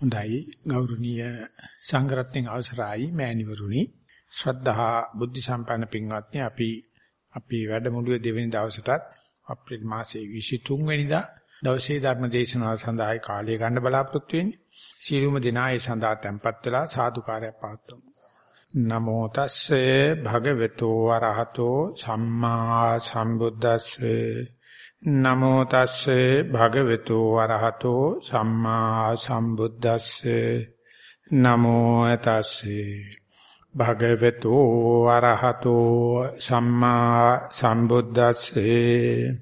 හොඳයි. ගෞරවනීය සංඝරත්නයේ අවසරයි මෑණිවරුනි. ශ්‍රද්ධා බුද්ධ සම්පන්න පින්වත්නි අපි අපි වැඩමුළුවේ දෙවෙනි දවසටත් අප්‍රේල් මාසයේ 23 වෙනිදා දවසේ ධර්ම දේශනාව සඳහායි කාලය ගන්න බලාපොරොත්තු වෙන්නේ. සීලුම දිනා ඒ සඳහා tempත් වෙලා සාදුකාරයක් පවත්වමු. නමෝ තස්සේ භගවතු වරහතෝ සම්මා සම්බුද්දස්සේ. නමෝ තස්සේ භගවතු වරහතෝ සම්මා සම්බුද්දස්සේ. නමෝ තස්සේ භගවතු වරහතෝ සම්මා සම්බුද්දස්සේ.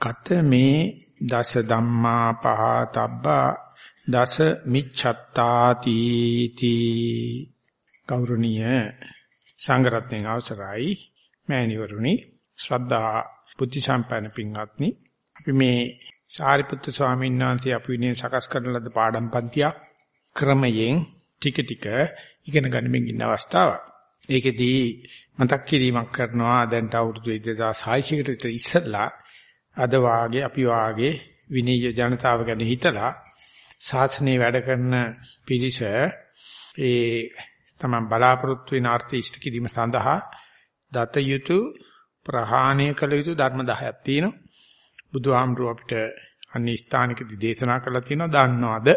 කතමේ දස ධම්මා පහතබ්බා දස මිච්ඡත්තාති තී. ගෞරවනීය සංඝරත්නයේ අවසරයි. මෑණිවරුනි ශ්‍රද්ධා බුද්ධ සම්පන්න පින්වත්නි අපි මේ සාරිපුත්තු ස්වාමීන් වහන්සේ අපි විනේ සකස් කරන ලද පාඩම් පන්තියක් ක්‍රමයෙන් ටික ටික ඉගෙන ගනිමින් ඉන්න අවස්ථාවක්. ඒකෙදී මතක් කිරීමක් කරනවා දැන්ට අවුරුදු 2600කට විතර ඉස්සෙල්ලා අද වාගේ අපි වාගේ විනීය ජනතාව ගැන හිතලා ශාසනයේ වැඩ කරන පිරිස ඒ තමයි බලාපොරොත්තු වෙන ආර්ථික ඉෂ්ට කිරීම සඳහා දත යුතු ප්‍රහාණය කළ යුතු ධර්ම 10ක් තියෙනවා. බුදුහාමුදුරුව අපිට අනිත් ස්ථානිකදී දේශනා කළා තියෙනවා දන්නවද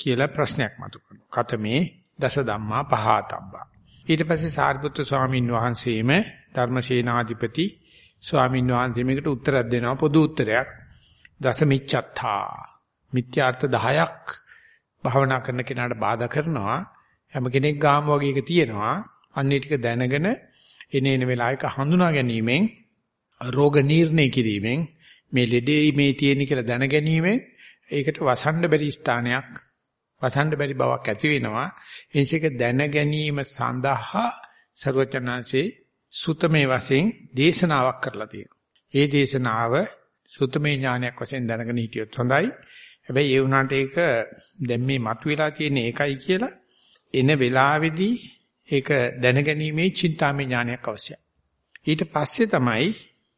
කියලා ප්‍රශ්නයක් මතුවෙනවා. කතමේ දස ධම්මා පහතබ්බා. ඊට පස්සේ සාරිපුත්‍ර ස්වාමීන් වහන්සේම ධර්මසේනාධිපති ස්වාමීන් වහන්සේ මේකට උත්තරයක් දෙනවා පොදු උත්තරයක්. දස මිච්ඡත්තා. මිත්‍යාර්ථ 10ක් භාවනා කරන කෙනාට බාධා කරනවා. හැම කෙනෙක් ගාම වගේ එක තියෙනවා. අන්නේ ටික දැනගෙන එනේන වෙලාවක හඳුනා ගැනීමෙන් රෝග නිర్ణය කිරීමෙන් මේ ලෙඩේ මේ තියෙන කියලා දැන ගැනීමෙන් ඒකට වසන්න බැරි ස්ථානයක් වසන්න බැරි බවක් ඇති වෙනවා. එනිසක දැන ගැනීම සඳහා ਸਰවචනාංශේ සුතමේ වශයෙන් දේශනාවක් කරලා තියෙනවා. ඒ දේශනාව සුතමේ ඥානයක් වශයෙන් දැනගෙන හිටියොත් හොඳයි. හැබැයි ඒ වුණාට ඒක දැන් මේ මතුවලා තියෙන එකයි කියලා එන වෙලාවේදී ඒක දැනගැනීමේ චින්තාමය ඥානයක් අවශ්‍යයි. ඊට පස්සේ තමයි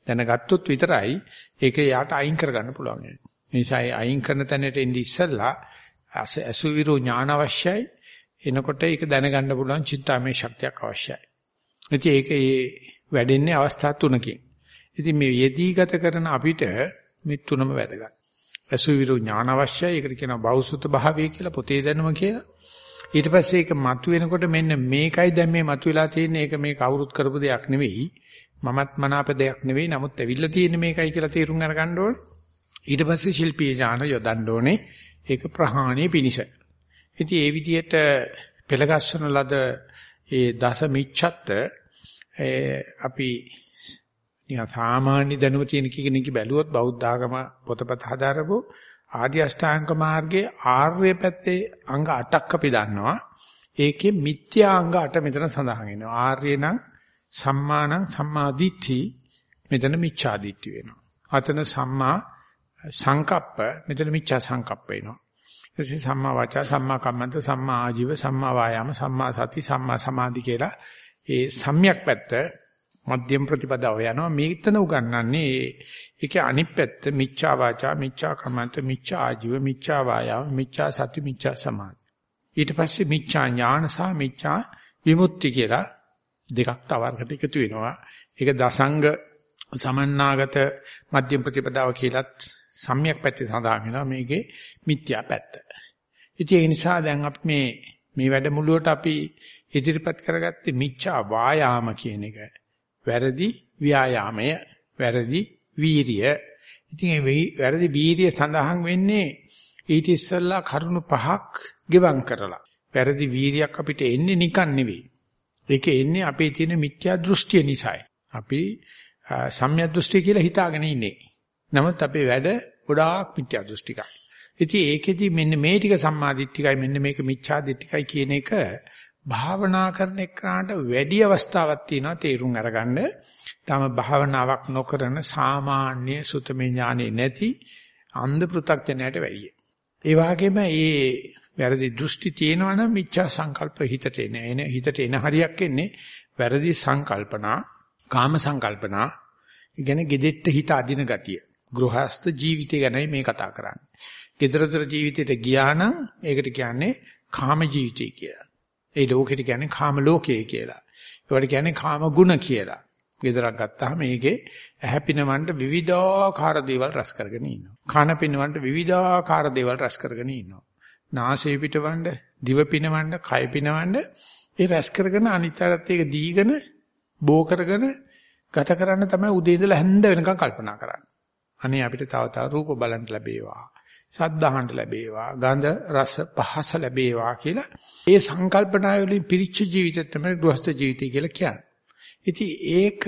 දැනගත්තොත් විතරයි ඒක යාට අයින් කරගන්න පුළුවන්. ඒ නිසා අයින් කරන තැනට එන්නේ ඉස්සෙල්ලා අසුවිරු ඥාන අවශ්‍යයි. එනකොට ඒක දැනගන්න පුළුවන් චින්තාමය ශක්තියක් අවශ්‍යයි. ඉතින් ඒක ඒ වැඩෙන්නේ අවස්ථා තුනකින්. ඉතින් මේ යෙදී ගත කරන අපිට මේ තුනම වැදගත්. අසුවිරු ඥාන අවශ්‍යයි. ඒකට කියනවා බෞසුත භාවය කියලා පොතේ දැනුම කියලා. ඊට පස්සේ ඒක මතුවෙනකොට මෙන්න මේකයි දැන් මේ මතුවලා තියෙන්නේ. ඒක මේ කවුරුත් කරපු දෙයක් නෙවෙයි. මමත් මනාප දෙයක් නෙවෙයි. නමුත් ඇවිල්ලා තියෙන්නේ මේකයි කියලා තේරුම් අරගන්න ඕනේ. ඊට පස්සේ ශිල්පීය ඥාන යොදන්න ඕනේ. ඒක ප්‍රහාණය පිනිස ඉතින් ඒ විදිහට පෙළගස්සන ලද ඒ දස මිච්ඡත්ත අපි නිකන් සාමාන්‍ය දැනුම තියෙන කෙනෙක් බැලුවොත් බෞද්ධ ආගම පොතපත හදාරපො ආදි අෂ්ටාංග මාර්ගයේ ආර්ය පැත්තේ අංග 8ක් අපි දන්නවා. ඒකේ මිත්‍යා අංග 8 මෙතන සඳහන් වෙනවා. ආර්ය නම් සම්මානං සම්මාදිට්ඨි මෙතන මිච්ඡා දිට්ඨි වෙනවා. අතන සම්මා සංකප්ප මෙතන මිච්ඡා සංකප්ප වෙනවා. එසේ සම්මා වාචා සම්මා කම්මන්ත සම්මා ආජීව සම්මා වායාම සම්මා සති සම්මා සමාධි කියලා ඒ සම්‍යක් පැත්ත මධ්‍යම ප්‍රතිපදාව යනවා. මේතන උගන්වන්නේ ඒකේ අනිත් පැත්ත මිච්ඡා වාචා මිච්ඡා කමන්ත මිච්ඡා ආජීව මිච්ඡා වායාම මිච්ඡා සති මිච්ඡා සමාධි. ඊට පස්සේ මිච්ඡා ඥාන සහ මිච්ඡා විමුක්ති කියලා දෙකක් තවරකට එකතු වෙනවා. ඒක දසංග සමන්නාගත මධ්‍යම ප්‍රතිපදාව කියලත් සම්‍යක් පැත්තේ සඳහන් වෙනවා. මේකේ මිත්‍යා පැත්ත. ඉතින් ඒ නිසා දැන් අපි මේ මේ වැඩමුළුවට අපි ඉදිරිපත් කරගත්තේ මිච්ඡා වායාම කියන එක. වැරදි ව්‍යායාමය වැරදි වීරිය. ඉතින් ඒ වැරදි වීරිය සඳහන් වෙන්නේ ඊට ඉස්සෙල්ලා කරුණු පහක් ගෙවම් කරලා. වැරදි වීරියක් අපිට එන්නේ නිකන් නෙවෙයි. ඒක එන්නේ අපේ තියෙන මිත්‍යා දෘෂ්ටිය නිසායි. අපි සම්‍යක් දෘෂ්ටිය කියලා හිතාගෙන ඉන්නේ. නමුත් අපේ වැඩ ගොඩාක් මිත්‍යා දෘෂ්ටිකයි. ඉතින් ඒකෙදි මෙන්න මේ ටික සම්මාදිට්ඨිකයි මෙන්න මේක මිච්ඡා දිට්ඨිකයි කියන එක භාවනා කරන එකට වැඩි අවස්ථාවක් තියෙනවා තේරුම් අරගන්න. තම භාවනාවක් නොකරන සාමාන්‍ය සුතමේ ඥානෙ නැති අන්ධ පෘ탁ජනයට වැඩිය. ඒ වගේම මේ වැරදි දෘෂ්ටි තියෙනවනම් මිච්ඡා සංකල්ප හිතට එන එන හිතට එන හරියක් එන්නේ වැරදි සංකල්පනා, කාම සංකල්පනා, ඉගෙන gedette හිත අදින ගතිය. ගෘහස්ත ජීවිතය ගැනයි මේ කතා කරන්නේ. ගෙදරතර ජීවිතයට ගියා නම් ඒකට කියන්නේ කාම ජීවිතය කියලා. ඒ ලෝකෙට කියන්නේ කාම ලෝකය කියලා. ඒවට කියන්නේ කාම ගුණ කියලා. ගෙදරක් ගත්තාම මේකේ ඇහැ පිනවන්න විවිධාකාර දේවල් රස කරගෙන ඉන්නවා. කන පිනවන්න විවිධාකාර දේවල් රස කරගෙන ඉන්නවා. නාසය පිටවන්න, දිව පිනවන්න, කය පිනවන්න ඒ රස කරගෙන අනිත්‍යයත් ඒක දීගෙන බෝ කරගෙන ගත කරන්න තමයි උදේ ඉඳලා හැන්ද වෙනකන් කල්පනා කරන්නේ. අනේ අපිට තව තව රූප බලන්න ලැබේවා. ශබ්ද අහන්න ලැබේවා. ගන්ධ රස පහස ලැබේවා කියලා ඒ සංකල්පනා වලින් පිරිච්ච ජීවිතය තමයි ගෘහස්ත ජීවිතය කියලා කියන්නේ. ඉතින් ඒක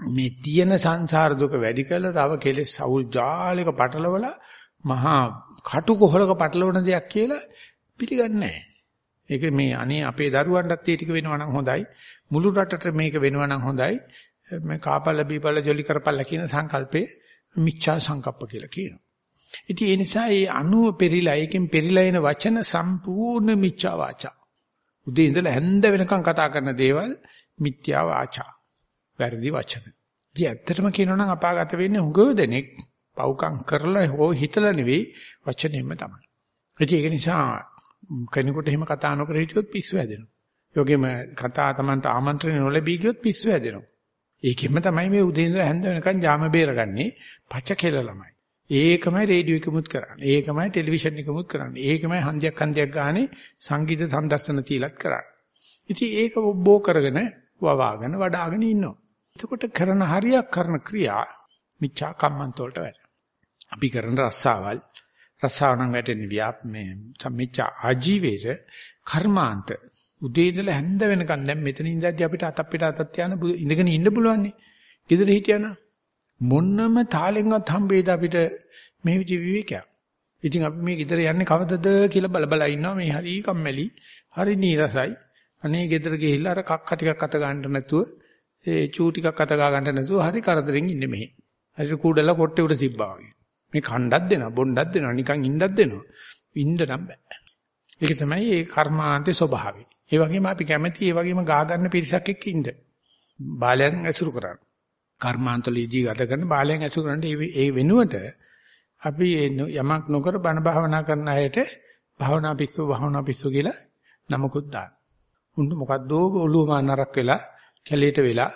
මේ තියෙන සංසාර දුක වැඩි කළා තව කෙලෙස් සවුල් ජාලයක පටලවලා මහා කටුකොහලක පටලවන දෙයක් කියලා පිළිගන්නේ නැහැ. ඒක මේ අනේ අපේ දරුවන්ටත් ඒ ටික වෙනවා නම් හොඳයි. මුළු රටට මේක වෙනවා නම් හොඳයි. මේ කාපල බීපල ජොලි කරපල්ලා කියන සංකල්පේ මිච්ඡා සංකප්ප කියලා කියනවා. ඉතින් ඒ නිසා මේ අණුව පෙරිලා ඒකෙන් පෙරිලා එන වචන සම්පූර්ණ මිච්ඡා වාචා. උදේ ඉඳලා හැන්ද වෙනකන් කතා කරන දේවල් මිත්‍යා වාචා. වැරදි වචන. ඉතින් ඇත්තටම කියනවා නම් අපාගත වෙන්නේ හුඟව දෙනෙක් පව්කම් කරලා හෝ හිතලා නෙවෙයි වචනයෙන්ම තමයි. ඒක නිසා කෙනෙකුට එහෙම කතා නොකර හිටියොත් පිස්සු හැදෙනවා. යෝගෙම කතා Tamanට ආමන්ත්‍රණ නොලැබී ගියොත් පිස්සු හැදෙනවා. ඒකෙම තමයි මේ උදේ ඉඳලා හැන්ද වෙනකන් ජාම බේරගන්නේ පච කෙල ළමයි. ඒකමයි රේඩියෝ එකමුත් කරන්නේ. ඒකමයි ටෙලිවිෂන් එකමුත් කරන්නේ. ඒකමයි හන්දියක් හන්දියක් ගානේ සංගීත සම්දර්ශන තියලත් කරන්නේ. ඉතින් ඒක බෝ කරගෙන වවාගෙන වඩාගෙන ඉන්නවා. එතකොට කරන හරියක් කරන ක්‍රියා මිච්ඡා කම්මන්ත වලට වැඩ. අපි කරන රස්සාවල් රස්සාව නම් වැටෙන්නේ ව්‍යාප මේ සම්මිච්ඡා ආජීවේට කර්මාන්ත උදේ ඉඳලා හැන්ද වෙනකන් දැන් මෙතන ඉඳද්දි අපිට අතක් පිට අතක් තියන ඉඳගෙන ඉන්න පුළුවන් නේ. ගෙදර හිටියනම් මොන්නම තාලෙන්වත් හම්බෙයිද අපිට මේ විදි විවේකයක්. ඉතින් අපි මේ ගෙදර යන්නේ කවදද කියලා බල බල ඉන්නවා මේ හරි කම්මැලි හරි නීරසයි. අනේ ගෙදර ගිහිල්ලා අර කක්ක ටිකක් අත ගන්න නැතුව ඒ චූ ටිකක් අත ගා ගන්න නැතුව හරි කරදරෙන් ඉන්නේ මෙහි. හරි කුඩල කොට්ටේ උඩ තිබ්බා වගේ. මේ කණ්ඩක් දෙනවා බොණ්ඩක් දෙනවා නිකන් ඉන්නක් දෙනවා. ඉන්න නම් බෑ. ඒක තමයි ඒ කර්මාන්තේ ස්වභාවය. ඒ වගේම අපි කැමති ඒ වගේම ගා ගන්න පිරිසක් එක්ක ඉන්න. බාලයන් ඇසුරු කරන්න. කර්මාන්තලීදී ගත කරන බාලයන් ඇසුරු කරන්න ඒ වෙනුවට අපි යමක් නොකර බණ භාවනා කරන අයට භාවනා පිස්සු භාවනා පිස්සු කියලා නමකුත් දාන්න. උන් මොකද්ද ඔළුව නරක් වෙලා කැලේට වෙලා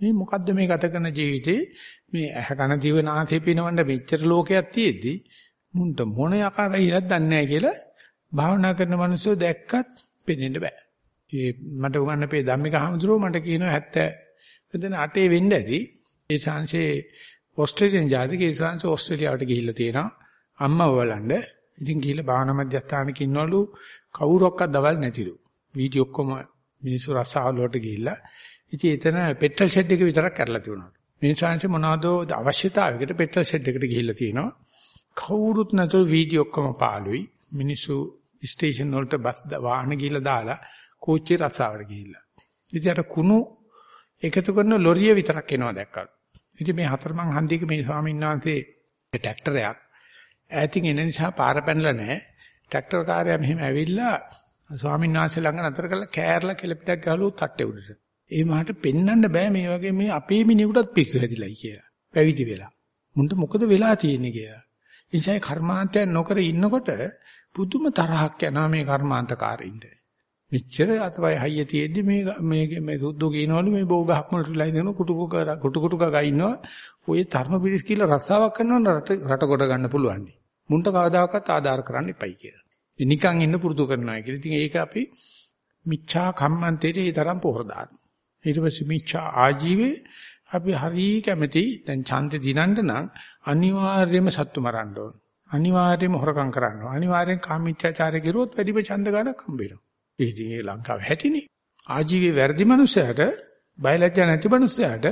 මේ මොකද්ද මේ ගත කරන ජීවිතේ මේ ඇහ කන දිව නාසය පිනවන්න මෙච්චර ලෝකයක් තියෙද්දි මුන්ට මොන යකා වෙයිලක් දන්නේ නැහැ කියලා භාවනා කරන මිනිස්සු දැක්කත් පෙනෙන්න බෑ. ඒ මට උගන්නපේ ධම්මික හමුදුරෝ මට කියනවා 70 එතන 8 වෙන්න ඇති. ඒ ශාංශේ ඕස්ට්‍රේලියානු ජාතික ඒ ශාංශ ඕස්ට්‍රේලියාවට ගිහිල්ලා තියෙනවා. අම්මව බලන්න. ඉතින් ගිහිල්ලා භාවනා මධ්‍යස්ථානක ඉන්නවලු කවුරක්වත් දවල් නැතිලු. වීඩියෝ ඔක්කොම මිනිස්සු රස්සාවල වලට ගිහිල්ලා. ඉතින් එතන පෙට්‍රල් ෂෙඩ් එක විතරක් කරලා තිබුණා. මිනිස්සුන්සේ මොනවදෝ අවශ්‍යතාවයකට පෙට්‍රල් ෂෙඩ් එකට ගිහිල්ලා තියෙනවා. කවුරුත් නැතුව වීඩියෝ ඔක්කොම පාළුයි. මිනිස්සු ස්ටේෂන් වලට බස් වාහන ගිහිල්ලා දාලා කෝච්චිය රස්සාවට ගිහිල්ලා. ඉතින් අර කුණු එකතු කරන ලොරිය විතරක් එනවා දැක්කා. ඉතින් මේ හතරමං හන්දියක මේ ස්වාමීන් වහන්සේ ට්‍රැක්ටරයක් ඈතින් එන නිසා පාර පැනලා නැහැ. ට්‍රැක්ටර් කාර්යය මෙහෙම ඇවිල්ලා ස්වාමීන් වහන්සේ ළඟ නතර කරලා කෑරලා කෙලපිටක් ගහලු තට්ටේ උඩට. ඒ මහට පෙන්වන්න බෑ මේ වගේ මේ අපේ මිනිහටත් පිස්සු හැදිලායි කියලා. පැවිදි වෙලා. මුන්ට මොකද වෙලා තියෙන්නේ කියලා. එනිසා කර්මාන්තයන් නොකර ඉන්නකොට පුදුම තරහක් යනවා මේ කර්මාන්තකාරින්ට. මෙච්චර අතවයි හයිය තියෙද්දි මේ මේ මේ සුද්ධෝ කියනවලු මේ බෝ ගහක් මුලට වෙලා ඉඳගෙන කුටු කුටු කුටු කුටු ගා ඉන්නවා. ඔය ධර්ම පිරිස් කියලා රස්සාවක් කරනවා රට රට කොට ගන්න පුළුවන්. මුන්ට කවදාකවත් ආධාර කරන්න එපයි කියලා. නිකන් ඉන්න පුරුදු කරනවා කියලා. ඉතින් ඒක අපි මිච්ඡා කම්මන්තේට ඒ තරම් පොහොර දානවා. ඊට පස්සේ මිච්ඡා ආජීවේ අපි හරි කැමති දැන් ඡන්දේ දිනන්න නම් අනිවාර්යයෙන්ම සත්තු මරන්න ඕන. අනිවාර්යයෙන්ම හොරකම් කරන්න ඕන. අනිවාර්යෙන් කාමීත්‍යාචාරය කරුවොත් වැඩිම ඡන්ද ගන්නක් හම්බ වෙනවා. ඉතින් ලංකාව හැටිනේ. ආජීවයේ වැඩි මිනිසයාට බයලජ්ජා නැති මිනිසයාට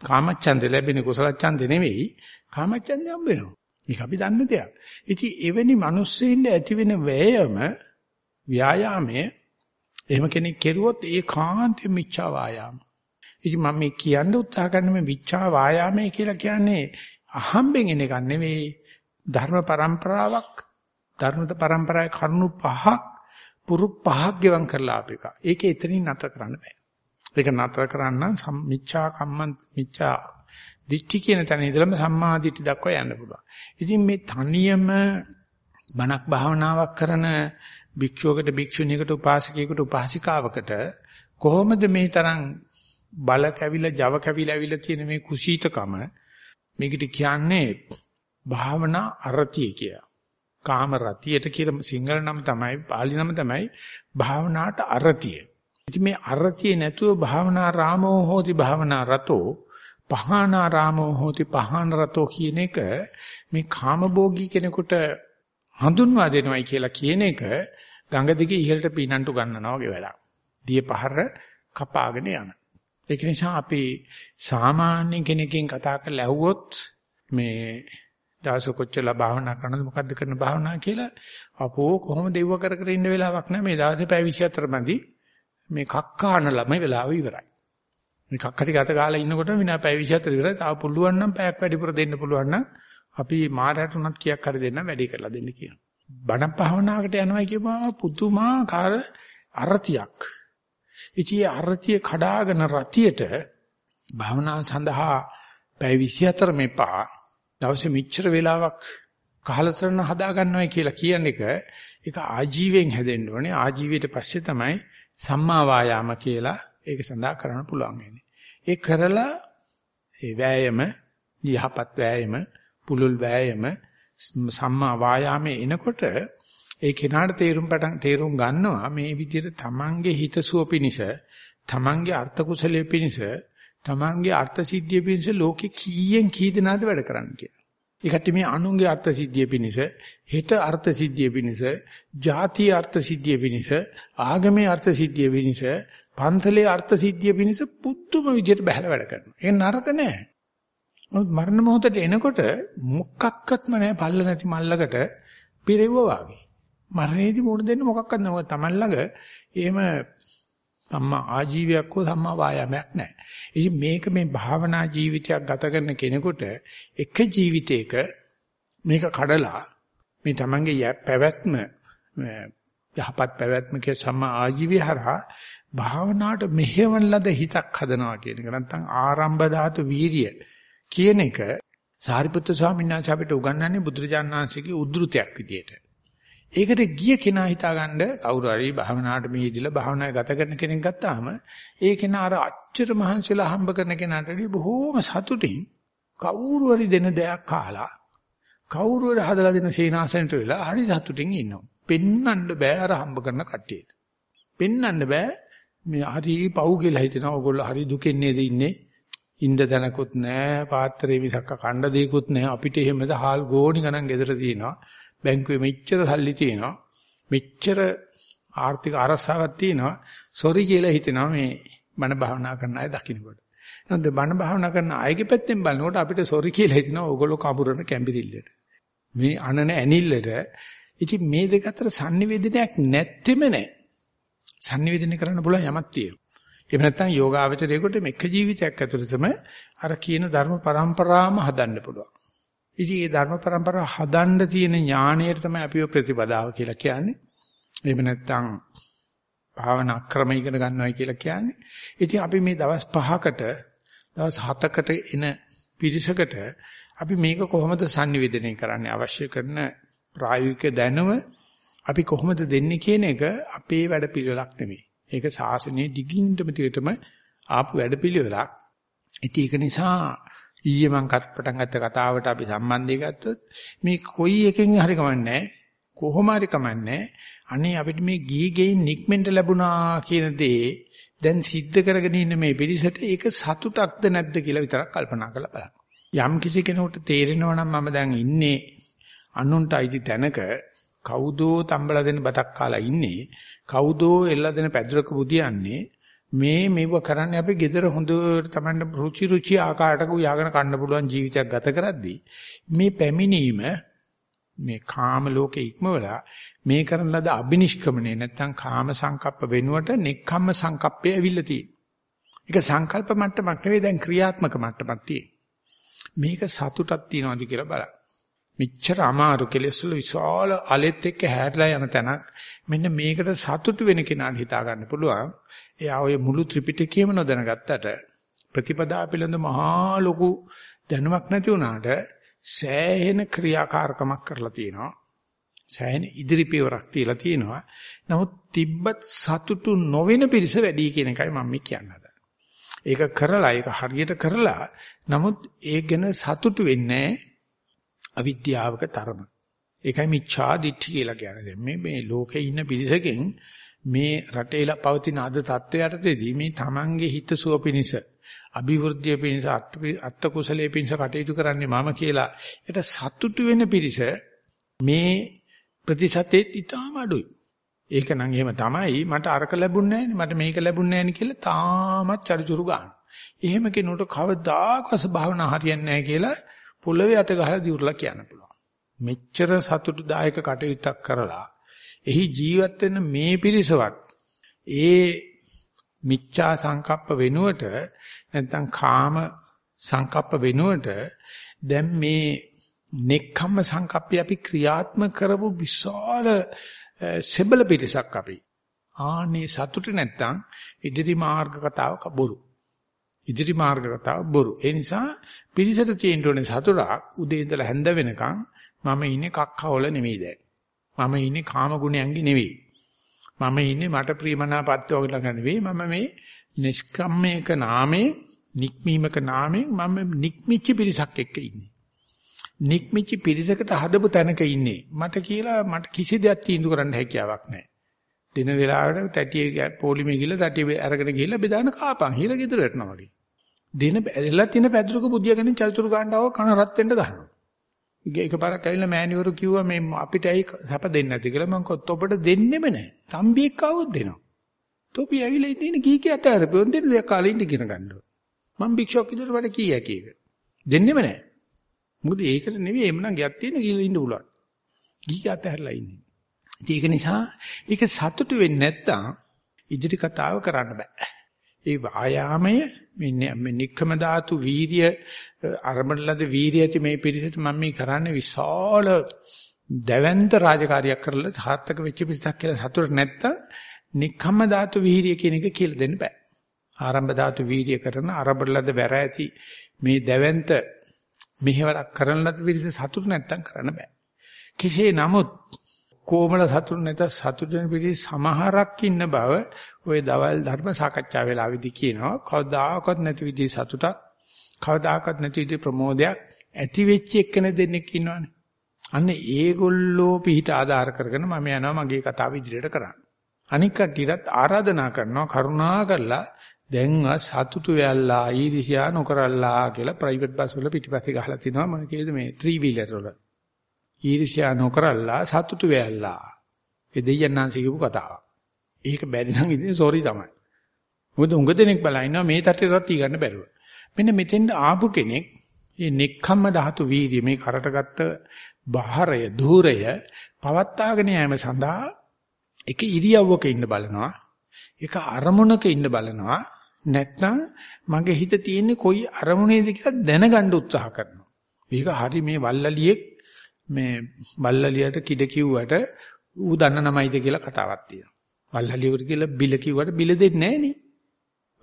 කාමච්ඡන්දේ ලැබෙන කුසල ඡන්දේ නෙවෙයි කාමච්ඡන්දේ හම්බ වෙනවා. මේක අපි දන්න දෙයක්. ඉතින් එවැනි මිනිස්සෙින්ද ඇති වෙන වැයම ව්‍යායාමයේ එහෙම කෙනෙක් කෙරුවොත් ඒ කාන්තේ මිච්ඡා වායාම. ඉතින් මම මේ කියන්න උත්සාහ කරන මේ මිච්ඡා වායාමයේ කියලා කියන්නේ අහම්බෙන් එන එකක් නෙවෙයි ධර්ම પરම්පරාවක් ධර්මත પરම්පරාවේ කරුණු පහක් පුරු පහක් ගෙවම් කරලා ආප එක. ඒක එතනින් නතර කරන්න බෑ. ඒක නතර කරන්න මිච්ඡා කම්මන් මිච්ඡා දිට්ඨි කියන තැන ඉඳලම සම්මා දිට්ඨි දක්වා යන්න පුළුවන්. ඉතින් මේ තනියම බණක් භාවනාවක් කරන භික්ෂුවකට භික්ෂුණියකට උපාසකයෙකුට උපාසිකාවකට කොහොමද මේ තරම් බල කැවිලා Java කැවිලා ඇවිල්ලා තියෙන මේ කුසීතකම මේකට කියන්නේ භාවනා අරතිය කියලා. කාම රතියට කියන සිංහල නම තමයි පාලි නම තමයි භාවනාට අරතිය. ඉතින් මේ අරතිය නැතුව භාවනා රාමෝ හෝති භාවනා රතෝ පහානා රාමෝ හෝති පහාන රතෝ කියන එක මේ කාමභෝගී කෙනෙකුට හඳුන්වා දෙනවයි කියලා කියන එක ගඟ දිගේ ඉහළට පීනන්ටු ගන්නනවා වගේ වැඩක්. දිය පහර කපාගෙන යන. ඒක නිසා අපි සාමාන්‍ය කෙනකින් කතා කරලා ඇහුවොත් මේ දවස කොච්චර භාවනා කරනද මොකද්ද කරන භාවනා කියලා අපෝ කොහොමද දෙව්ව කර කර ඉන්න වෙලාවක් නැහැ. මේ දවසේ පැය 24 මැදි. මේ කක්කාන ළමයි වෙලාව ඉවරයි. මේ කක්කටි ගත කාලේ ඉන්නකොට විනා පැය 24 ඉවරයි. තාම පුළුවන් නම් පැයක් වැඩිපුර දෙන්න පුළුවන් නම් අපි මාරයට උනත් කීයක් හරි දෙන්න වැඩි කරලා දෙන්න කියනවා බණ භාවනාවකට යනවා කියපුවම පුදුමාකාර අරතියක් ඉතින් අරතිය කඩාගෙන රතියට භාවනාව සඳහා පැය 24 මෙපා දවසේ මෙච්චර වෙලාවක් කහලතරන හදා ගන්නවයි කියලා කියන එක ඒක ආජීවයෙන් හැදෙන්න ඕනේ ආජීවයට පස්සේ තමයි සම්මා වායාම කියලා ඒක සඳහා කරන්න පුළුවන් වෙන්නේ. ඒ කරලා ඒ වෑයම යහපත් වෑයම පුලුල් වෑයම සම්මා වායාමයේ එනකොට ඒ කෙනාට තේරුම් පටන් තේරුම් ගන්නවා මේ විදිහට තමන්ගේ හිතසුව පිනිස තමන්ගේ අර්ථ කුසලයේ පිනිස තමන්ගේ අර්ථ සිද්ධිය පිණිස ලෝකේ කීයෙන් කී දෙනාද වැඩ කරන්න කියලා. ඒකට මේ අනුන්ගේ අර්ථ සිද්ධිය පිණිස, හෙට අර්ථ සිද්ධිය පිණිස, ಜಾතිය අර්ථ සිද්ධිය පිණිස, ආගමේ අර්ථ සිද්ධිය පිණිස, පන්තලේ අර්ථ සිද්ධිය පිණිස පුදුම විදියට බහැලා වැඩ කරනවා. ඒක නරක නෑ. නමුත් මරණ මොහොතට එනකොට මොකක්වත්ම නෑ පල්ල නැති මල්ලකට පිරෙවුවා වගේ. මරණයේදී මුණ දෙන්න මොකක්වත් නෑ. තමන් ළඟ එහෙම සම්මා ආජීවයක් හෝ සම්මා වායාමයක් නැහැ. ඉතින් මේක මේ භාවනා ජීවිතයක් ගත කරන කෙනෙකුට එක ජීවිතයක මේක කඩලා මේ තමන්ගේ පැවැත්ම යහපත් පැවැත්ම කිය සම්මා ආජීවය හරහා භාවනාවට මෙහෙවන ලද හිතක් හදනවා කියන එක නැත්නම් ආරම්භ ධාතු වීරිය කියන එක සාරිපුත්‍ර ස්වාමීන් වහන්සේ අපිට උගන්වන්නේ බුදුරජාණන් වහන්සේගේ උද්ෘතයක් විදියට. ඒකට ගිය කෙනා හිතාගන්න කවුරු හරි භාවනාවට මෙහිදීලා භාවනාවේ ගත කරන කෙනෙක් ගත්තාම ඒ කෙනා අර අච්චර මහන්සිලා හම්බ කරන කෙනාට වඩා බොහෝම සතුටින් කවුරු හරි දෙන දෙයක් කාලා කවුරු හරි හදලා දෙන සීනාසනට වෙලා හරි සතුටින් ඉන්නවා. පෙන්වන්න බෑ අර හම්බ කරන කට්ටියට. පෙන්වන්න බෑ මේ හරි පව් කියලා හිතනවා ඕගොල්ලෝ හරි දුකෙන් නේද ඉන්නේ. ඉන්න දනකුත් නැහැ පාත්‍රේ විසක්ක කණ්ඩ දෙයක්වත් නැහැ අපිට එහෙමද හාල් ගෝණි ගණන් ගෙදර තියෙනවා බැංකුවේ මෙච්චර සල්ලි තියෙනවා. මෙච්චර ආර්ථික අරසාවක් තියෙනවා. සොරි කියලා හිතෙනවා මේ බණ භාවනා කරන අය දකින්නකොට. නේද බණ භාවනා කරන අයගේ පැත්තෙන් බලනකොට අපිට සොරි කියලා හිතෙනවා ඕගොල්ලෝ කඹරන කැම්බිරිල්ලට. මේ අනන ඇනිල්ලට. ඉතින් මේ දෙක අතර sannivedanayak නැත්තෙම නැහැ. sannivedana කරන්න පුළුවන් යමක් තියෙනවා. එහෙම නැත්නම් යෝගාවචරයේකට මේක ජීවිතයක් ඇතුළතම අර කියන ධර්ම પરම්පරාවම හදන්න පුළුවන්. ඉතින් මේ ධර්ම પરම්පරාව හදන්න තියෙන ඥාණයට තමයි අපිව ප්‍රතිපදාව කියලා කියන්නේ. එහෙම නැත්නම් භාවනා ක්‍රම ඉගෙන ගන්නවයි කියලා කියන්නේ. ඉතින් අපි මේ දවස් 5කට දවස් 7කට එන පිරිසකට අපි මේක කොහොමද sannivedanaya කරන්නේ අවශ්‍ය කරන ප්‍රායෝගික දැනුම අපි කොහොමද දෙන්නේ කියන එක අපේ වැඩපිළිවෙලක් නෙමෙයි. ඒක සාසනයේ දිගින්ටම දිගටම ආපු වැඩපිළිවෙලක්. ඉතින් ඒක නිසා ඊයේ මම පටන් ගත්ත කතාවට අපි සම්බන්ධය ගත්තොත් මේ කොයි එකෙන් හරි කමන්නේ කොහොම හරි කමන්නේ අනේ අපිට මේ ගිහි ගෙයින් නික්මෙන්ට ලැබුණා කියන දේ දැන් සිද්ධ කරගෙන ඉන්න මේ පිළිසෙට ඒක සතුටක්ද නැද්ද කියලා විතරක් කල්පනා කරලා බලන්න. යම් කිසි කෙනෙකුට තේරෙනවා නම් මම දැන් ඉන්නේ අනුන්ට අයිති තැනක. කවුදෝ තම්බලා දෙන බතක් කාලා ඉන්නේ. කවුදෝ එල්ල දෙන පැදුරක බුදියන්නේ. මේ මේව කරන්නේ අපි gedara හොඳට Tamanne රුචි රුචි ආකාරයකට උයාගෙන කන්න පුළුවන් ජීවිතයක් ගත කරද්දී මේ පැමිණීම මේ කාම ලෝකේ ඉක්මවලා මේ කරන ලද අබිනිෂ්ක්‍මණය නැත්තම් කාම සංකප්ප වෙනුවට නෙක්ඛම්ම සංකප්පය ඇවිල්ලා තියෙනවා. ඒක සංකල්ප මට්ටමක් නෙවෙයි දැන් ක්‍රියාත්මක මට්ටමක් තියෙනවා. මේක සතුටක් තියනවාද කියලා බලන්න. මෙච්චර අමාරු කෙලෙස් වල විශාල අලෙත් එක්ක හැටලා යන තැනක් මෙන්න මේකට සතුටු වෙන කෙනාට හිතා ගන්න පුළුවන්. එයා ඔය මුළු ත්‍රිපිටකයම නොදැනගත්තට ප්‍රතිපදා පිළිබඳ මහා ලොකු දැනුමක් නැති වුණාට සෑහෙන ක්‍රියාකාරකමක් කරලා තියෙනවා. සෑහෙන ඉදිරි පියවරක් තියලා තියෙනවා. නමුත් තිබ්බත් සතුටු නොවන පිරිස වැඩි කියන එකයි මම කියන්නේ. ඒක කරලා ඒක හරියට කරලා නමුත් ඒ ගැන සතුටු වෙන්නේ අවිද්‍යාවක තරම. ඒකයි මිච්ඡා දිට්ඨි කියලා කියන්නේ. මේ මේ ලෝකේ ඉන්න පිරිසකින් මේ රටේලා පවතින අද තත්ත්වයටදී මේ Tamange හිත සුව පිනිස අභිවෘද්ධිය පිණිස අත්ත කුසලයේ පිණිස කටයුතු කරන්නේ මම කියලා. ඒට සතුටු වෙන පිරිස මේ ප්‍රතිශතෙත් ඊටම අඩුයි. ඒක නම් එහෙම තමයි මට අරක ලැබුණේ නැහැ මට මේක ලැබුණේ නැහැ කියලා තාමත් චරිචුරු ගන්න. එහෙම කෙනෙකුට කවදාකවත් භාවනා හරියන්නේ නැහැ කියලා පොළවේ අත ගහලා දිවුරලා කියන්න පුළුවන්. මෙච්චර සතුටුදායක කටයුත්තක් කරලා එහි ජීවත් වෙන මේ පිරිසවත් ඒ මිච්ඡා සංකප්ප වෙනුවට නැත්නම් කාම සංකප්ප වෙනුවට දැන් මේ නෙක්ඛම්ම සංකප්පය අපි ක්‍රියාත්මක කරපු විශාල සෙබල පිටසක් අපි. ආනේ සතුට නැත්තම් ඉදිරි මාර්ග කතාව බොරු. ඉදිරි මාර්ග කතාව බොරු. ඒ නිසා පිරිසට තියෙන්න ඕනේ සතුටක් උදේ ඉඳලා හැන්ද වෙනකන් මම ඉන්නේ කක්කවල නෙවෙයි දැන්. මම ඉන්නේ කාම ගුණයන්ගේ නෙවෙයි. මම ඉන්නේ මට ප්‍රියමනාපත්‍ය වගේ ළඟ නෙවෙයි. මම මේ නිෂ්කම්මයක නාමේ නික්මීමක නාමෙන් මම නික්මිච්ච පිරිසක් එක්ක ඉන්නේ. නික්මිච්ච පිරිසකට හදපු තැනක ඉන්නේ. මට කියලා මට කිසි දෙයක් තීන්දුව කරන්න හැකියාවක් නැහැ. දින වෙලාවට තැටියේ පොලිමේ ගිහලා තැටිය අරගෙන ගිහලා බෙදාන කාපන්. හිල ගෙදර වැටෙනවා වගේ. දින එල්ලලා තියෙන පැදුරක බුදියාගෙන චල්තුරු ගන්නව කන රත් වෙන්න ගහනවා. එකපාරක් ඇවිල්ලා මෑණිවරු කිව්වා මේ අපිට ඇයි සැප දෙන්නේ නැති කියලා මං කිව්වා ඔබට දෙන්නෙම නැහැ. තම්බියෙක් ආවොත් දෙනවා. තෝපි ඇවිල්ලා ඉතින් කී කී අතහැරපෙ ඔන් දෙන්න දෙයක් කාලේ ඉඳ ඉගෙන ගන්නවා. මං භික්ෂුවක් විදිහට වැඩ කී යකි එක. දෙන්නෙම නැහැ. මොකද ඒකට නෙවෙයි එමුනම් ගියක් තියෙන ගිහලා ඉන්න පුළුවන්. ගිහි අතහැරලා ඉන්නේ. ඒක නිසා ඒක සතුටු වෙන්නේ නැත්තම් ඉදිරි කතාව කරන්න බෑ. ඒ වායාමය මේ නික්කම ධාතු වීර්ය අරමුණලද වීර්ය ඇති මේ පිරිසට මම මේ කරන්නේ විශාල දැවැන්ත රාජකාරියක් කරලා සාර්ථක වෙච්ච පිරිසක් කියලා සතුට නැත්තම් නික්කම ධාතු වීර්ය කියන එක කියලා දෙන්න බෑ. ආරම්භ ධාතු වීර්ය කරන අරමුණලද වැර ඇති මේ දැවැන්ත මෙහෙවරක් කරන ලද පිරිස සතුට නැත්තම් කරන්න බෑ. කෙසේ නමුත් කොමල සතුට නැත සතුට වෙන පිරිස සමහරක් ඉන්න බව ওই දවල් ධර්ම සාකච්ඡා වෙලාවේදී කියනවා. කවදාකවත් නැති විදිහේ සතුටක් කවදාකවත් නැති විදිහේ ප්‍රමෝදයක් ඇති වෙච්ච එක්කෙනෙක් දෙන්නෙක් ඉන්නවනේ. අන්න ඒගොල්ලෝ පිහිට ආධාර කරගෙන මම යනවා මගේ කතාව ඉදිරියට කරන්න. අනික් කට්ටියටත් ආරාධනා කරනවා කරුණා කරලා දැන්ව සතුටු වෙල්ලා ඊරිසියා නොකරල්ලා කියලා ප්‍රයිවට් බස් වල පිටිපස්සේ ගහලා තිනවා මම කියේද මේ 3 wheeler වල. ඊරිසියා නොකරල්ලා සතුටු වෙල්ලා. ඒ දෙයයන්ාන්සේ කියපු කතාවක්. ඒක බැරි නම් ඉතින් සෝරි තමයි. මොකද උඟ දෙනෙක් බලා ඉන්නවා මේ තට්ටේට ඊ ගන්න බැරුව. මෙන්න මෙතෙන්ද ආපු කෙනෙක් මේ නෙක්ඛම්ම ධාතු වීර්ය මේ කරටගත්ත බහරය ධූරය පවත්තාගෙන යෑම සඳහා එක ඉරියව්වක ඉන්න බලනවා. එක අරමුණක ඉන්න බලනවා. නැත්නම් මගේ හිත තියෙන්නේ කොයි අරමුණේද කියලා දැනගන්න උත්සාහ කරනවා. මේක හරි මේ වල්ලලියෙක් මේ වල්ලලියට කිඩ කිව්වට ඌ දන්න නමයිද කියලා කතාවක් තියෙනවා. වල්හලියකට කියලා බිල කිව්වට බිල දෙන්නේ නැහැ නේ.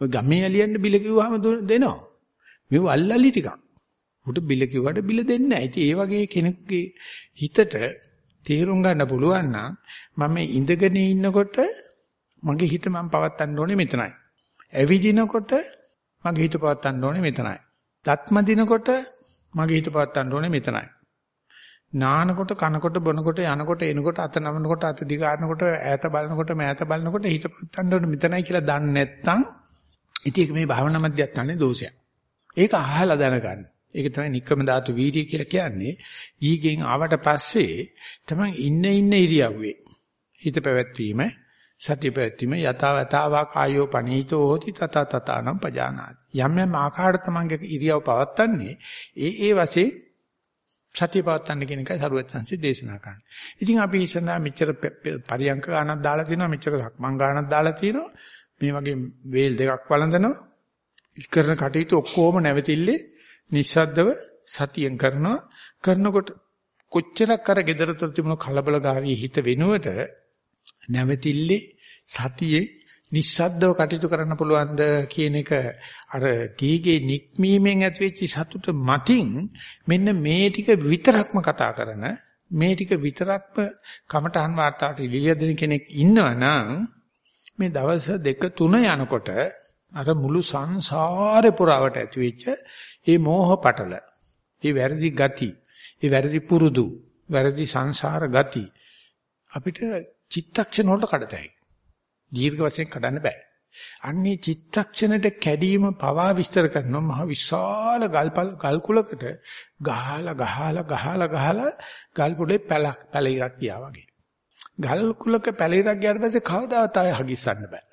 ඔය ගමේ අලියන්න බිල කිව්වහම දෙනවා. මේ වල්හලි ටිකක්. උට බිල කිව්වට බිල දෙන්නේ නැහැ. ඉතින් ඒ වගේ කෙනෙකුගේ හිතට තේරුම් ගන්න පුළුවන් නම් මම ඉඳගෙන ඉන්නකොට මගේ හිත මම පවත්වන්න ඕනේ මෙතනයි. ඇවිදිනකොට මගේ හිත පවත්වන්න ඕනේ මෙතනයි. දත්ම දිනකොට මගේ හිත පවත්වන්න ඕනේ මෙතනයි. නානකොට කනකොට බොනකොට යනකොට එනකොට අත නමනකොට අත දිගාරනකොට ඈත බලනකොට මෑත බලනකොට හිත පත්තන්න ඕනේ මෙතනයි කියලා දන්නේ නැත්නම් ඉතින් ඒක මේ භාවනා මධ්‍යස්ථානයේ දෝෂයක්. ඒක අහලා දැනගන්න. ඒක තමයි නික්කම ධාතු වීර්ය කියලා කියන්නේ. ඊගෙන් ආවට පස්සේ තමයි ඉන්න ඉන්න ඉරියව්වේ හිත පැවැත්වීම සතිය පැවැත්වීම යතාවතාවා කායෝ පනීතෝ හෝති තත තතානම් පජානාති. යම් යම් ආකාරයට තමන්ගේ ඉරියව් පවත්න්නේ ඒ ඒ වශයෙන් සතිය පවත්වන්න කියන එකයි සරුවත්ංශي දේශනා කරන්නේ. ඉතින් අපි ඉස්සඳා මෙච්චර පරියංක ගානක් දාලා තිනවා මෙච්චර සක්මන් ගානක් දාලා තිනවා. මේ වගේ වේල් දෙකක් වළඳනවා. කරන කටයුතු ඔක්කොම නැවතිල්ලේ නිස්සද්දව සතියෙන් කරනවා. කරනකොට කොච්චරක් අර gedaraතර තිබුණු කලබලකාරී හිත වෙනුවට නැවතිල්ලේ සතියේ නිස්සද්දව කටයුතු කරන්න පුළුවන්ද කියන එක අර කීගේ නික්මීමෙන් ඇතිවෙච්ච සතුට මතින් මෙන්න මේ ටික විතරක්ම කතා කරන මේ ටික විතරක්ම කමඨහන් වාර්තාවට ඉලිය දෙන කෙනෙක් ඉන්නවනම් මේ දවස් දෙක තුන යනකොට අර මුළු සංසාරේ පුරාවට ඇතිවෙච්ච මේ මෝහ පටල, මේ වැරදි ගති, මේ වැරදි පුරුදු, වැරදි සංසාර ගති අපිට චිත්තක්ෂණ වලට කඩතයි. දීර්ඝ වශයෙන් කඩන්න බෑ. අන්නේ චිත්තක්ෂණයට කැඩීම පවා විස්තර කරනවා මහ විශාල ගල්පල් ගල් කුලකට ගහලා ගහලා ගහලා ගහලා ගල් පොඩේ පැල පැලිරක් ගියා වගේ. ගල් කුලක පැලිරක් ගියාට පස්සේ කවදාවත් ආය හගිස්සන්න බෑ.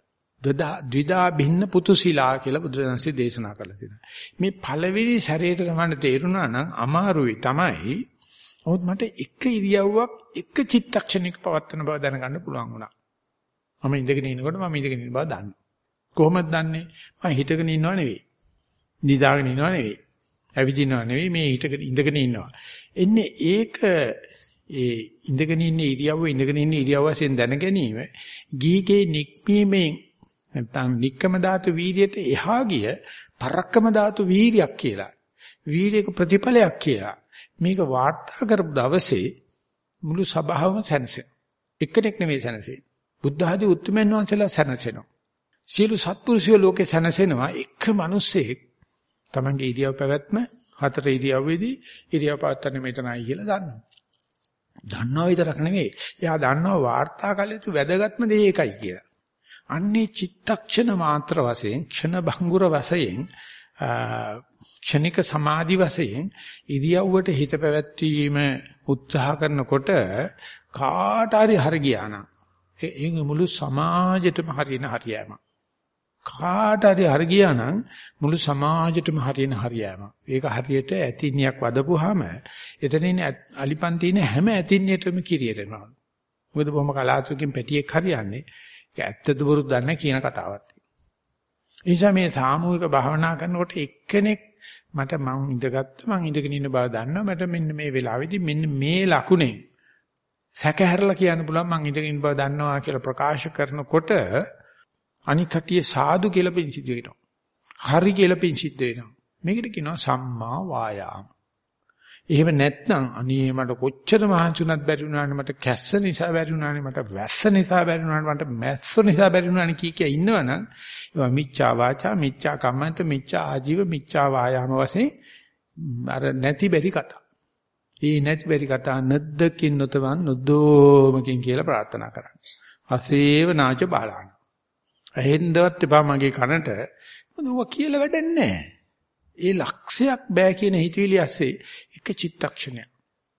දදා ද්විදා භින්න පුතුසිලා කියලා බුදුරජාණන්සේ දේශනා කරලා තියෙනවා. මේ පළවෙනි සැරේට තමයි තේරුණා නම් අමාරුයි තමයි. නමුත් මට එක ඉරියව්වක් එක චිත්තක්ෂණයක පවත්වන බව දැනගන්න පුළුවන් වුණා. මම ඉඳගෙන ඉනකොට මම ඉඳගෙන ඉන්න බව දන්නවා. කොහොමද දන්නේ? මම හිටගෙන ඉන්නව නෙවෙයි. නිදාගෙන ඉන්නව නෙවෙයි. ඇවිදිනව නෙවෙයි මේ හිටගෙන ඉඳගෙන ඉන්නවා. එන්නේ ඒක ඒ ඉඳගෙන ඉන්න ඉරියව්ව ඉඳගෙන ඉන්න ඉරියව්ව වශයෙන් දැන ගැනීම ගීගේ නික්මීමෙන් නැත්නම් නික්කම ධාතු වීර්යයට එහා ගිය පරක්කම ධාතු වීර්යයක් කියලා. වීර්යක ප්‍රතිඵලයක් කියලා. මේක වාර්තා කරපු දවසේ මුළු සභාවම සැනසෙන. එක්කෙනෙක් නෙමෙයි සැනසෙන්නේ. බුද්ධ ආදී උත්තරමයන් වහන්සේලා සැනසෙනවා. සියලු සත්පුරුෂයෝ ලෝකේ සැනසෙනවා එක මිනිස්සෙක් තමන්ගේ ඉරියව් පැවැත්ම හතර ඉරියව්වේදී ඉරියව් පවත්වන්නේ මෙතනයි කියලා දන්නවා. දන්නවා විතරක් නෙවෙයි. එයා දන්නවා වාර්තා කළ යුතු වැදගත්ම දේ ඒකයි කියලා. අන්නේ චිත්තක්ෂණ මාත්‍ර වශයෙන් ක්ෂණ භංගුර වශයෙන් ක්ෂණික සමාධි වශයෙන් ඉරියව්වට හිත පැවැත්වීම උත්සාහ කරනකොට කාට හරි හරි ගියා නම් ඒ මුළු සමාජෙටම හරියන හරියෑම. කාට හරි හරි ගියා නම් මුළු සමාජෙටම හරියන හරියෑම. ඒක හරියට ඇතින්නියක් වදපුවාම එතන ඉන්න අලිපන්ති ඉන්න හැම ඇතින්නියටම කිරියරනවා. මොකද බොහොම කලාතුරකින් පැටියෙක් හරියන්නේ. ඒක ඇත්තද බොරුද දන්නේ කියන කතාවක්. තියෙනවා මේ සාමූහික භාවනා කරනකොට එක්කෙනෙක් මට මං ඉඳගත්ත මං ඉඳගෙන ඉන්න බව දන්නවා. මට මෙන්න මේ වෙලාවේදී මෙන්න මේ ලකුණෙන් සැකහැරලා කියන්න පුළුවන් මං ඉඳගෙන ඉන්න බව දන්නවා කියලා ප්‍රකාශ කරනකොට අනික් කටියේ සාදු කියලා පිංසිද්ධ වෙනවා. හරි කියලා පිංසිද්ධ වෙනවා. මේකට කියනවා සම්මා වායාම. එහෙම නැත්නම් අනේ මට කොච්චර මහන්සිුණත් බැරි වුණානේ මට කැස්ස නිසා බැරි වුණානේ මට වැස්ස නිසා බැරි වුණානේ මට මැස්ස නිසා බැරි වුණානේ කී කිය ඉන්නවනම් ඒවා මිච්ඡා වාචා මිච්ඡා කම්මන්ත මිච්ඡා ආජීව මිච්ඡා වායාම වශයෙන් අර නැති බැරි කතා. ඒ නැති බැරි කතා නැද්දකින් නොතවන් නොදෝමකින් කියලා ප්‍රාර්ථනා කරන්නේ. අසේව නාච බාලාන. ඇහෙන්නවත් එපා මගේ කනට. මොනවා කියලා වැඩක් නැහැ. ඒ ලක්ෂයක් බෑ කියන හිතවිලි ඇස්සේ එක චිත්තක්ෂණයක්.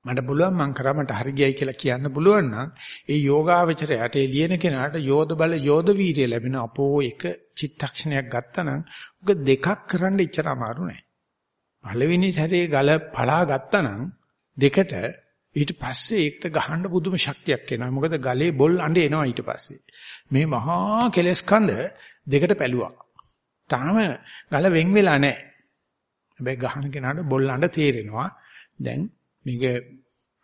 මට පුළුවන් මං කරා මට හරි ගියයි කියලා කියන්න පුළුවන් නම් ඒ යෝගාවචරයට ඒ ලියන කෙනාට යෝධ බල යෝධ වීර්ය ලැබෙන අපෝ එක චිත්තක්ෂණයක් ගත්තනම් උග දෙකක් කරන්න ඉච්චර අමාරු නෑ. පළවෙනි සැරේ ගල පලා ගත්තනම් දෙකට ඊට පස්සේ ඒකට ගහන්න පුදුම ශක්තියක් එනවා. මොකද ගලේ බොල් අඬ එනවා ඊට පස්සේ. මේ මහා කෙලස් කඳ දෙකට පැලුවා. තාම ගල වෙන් වෙලා නැහැ. හැබැයි ගහන කෙනාට බොල් අඬ තේරෙනවා. දැන් මේක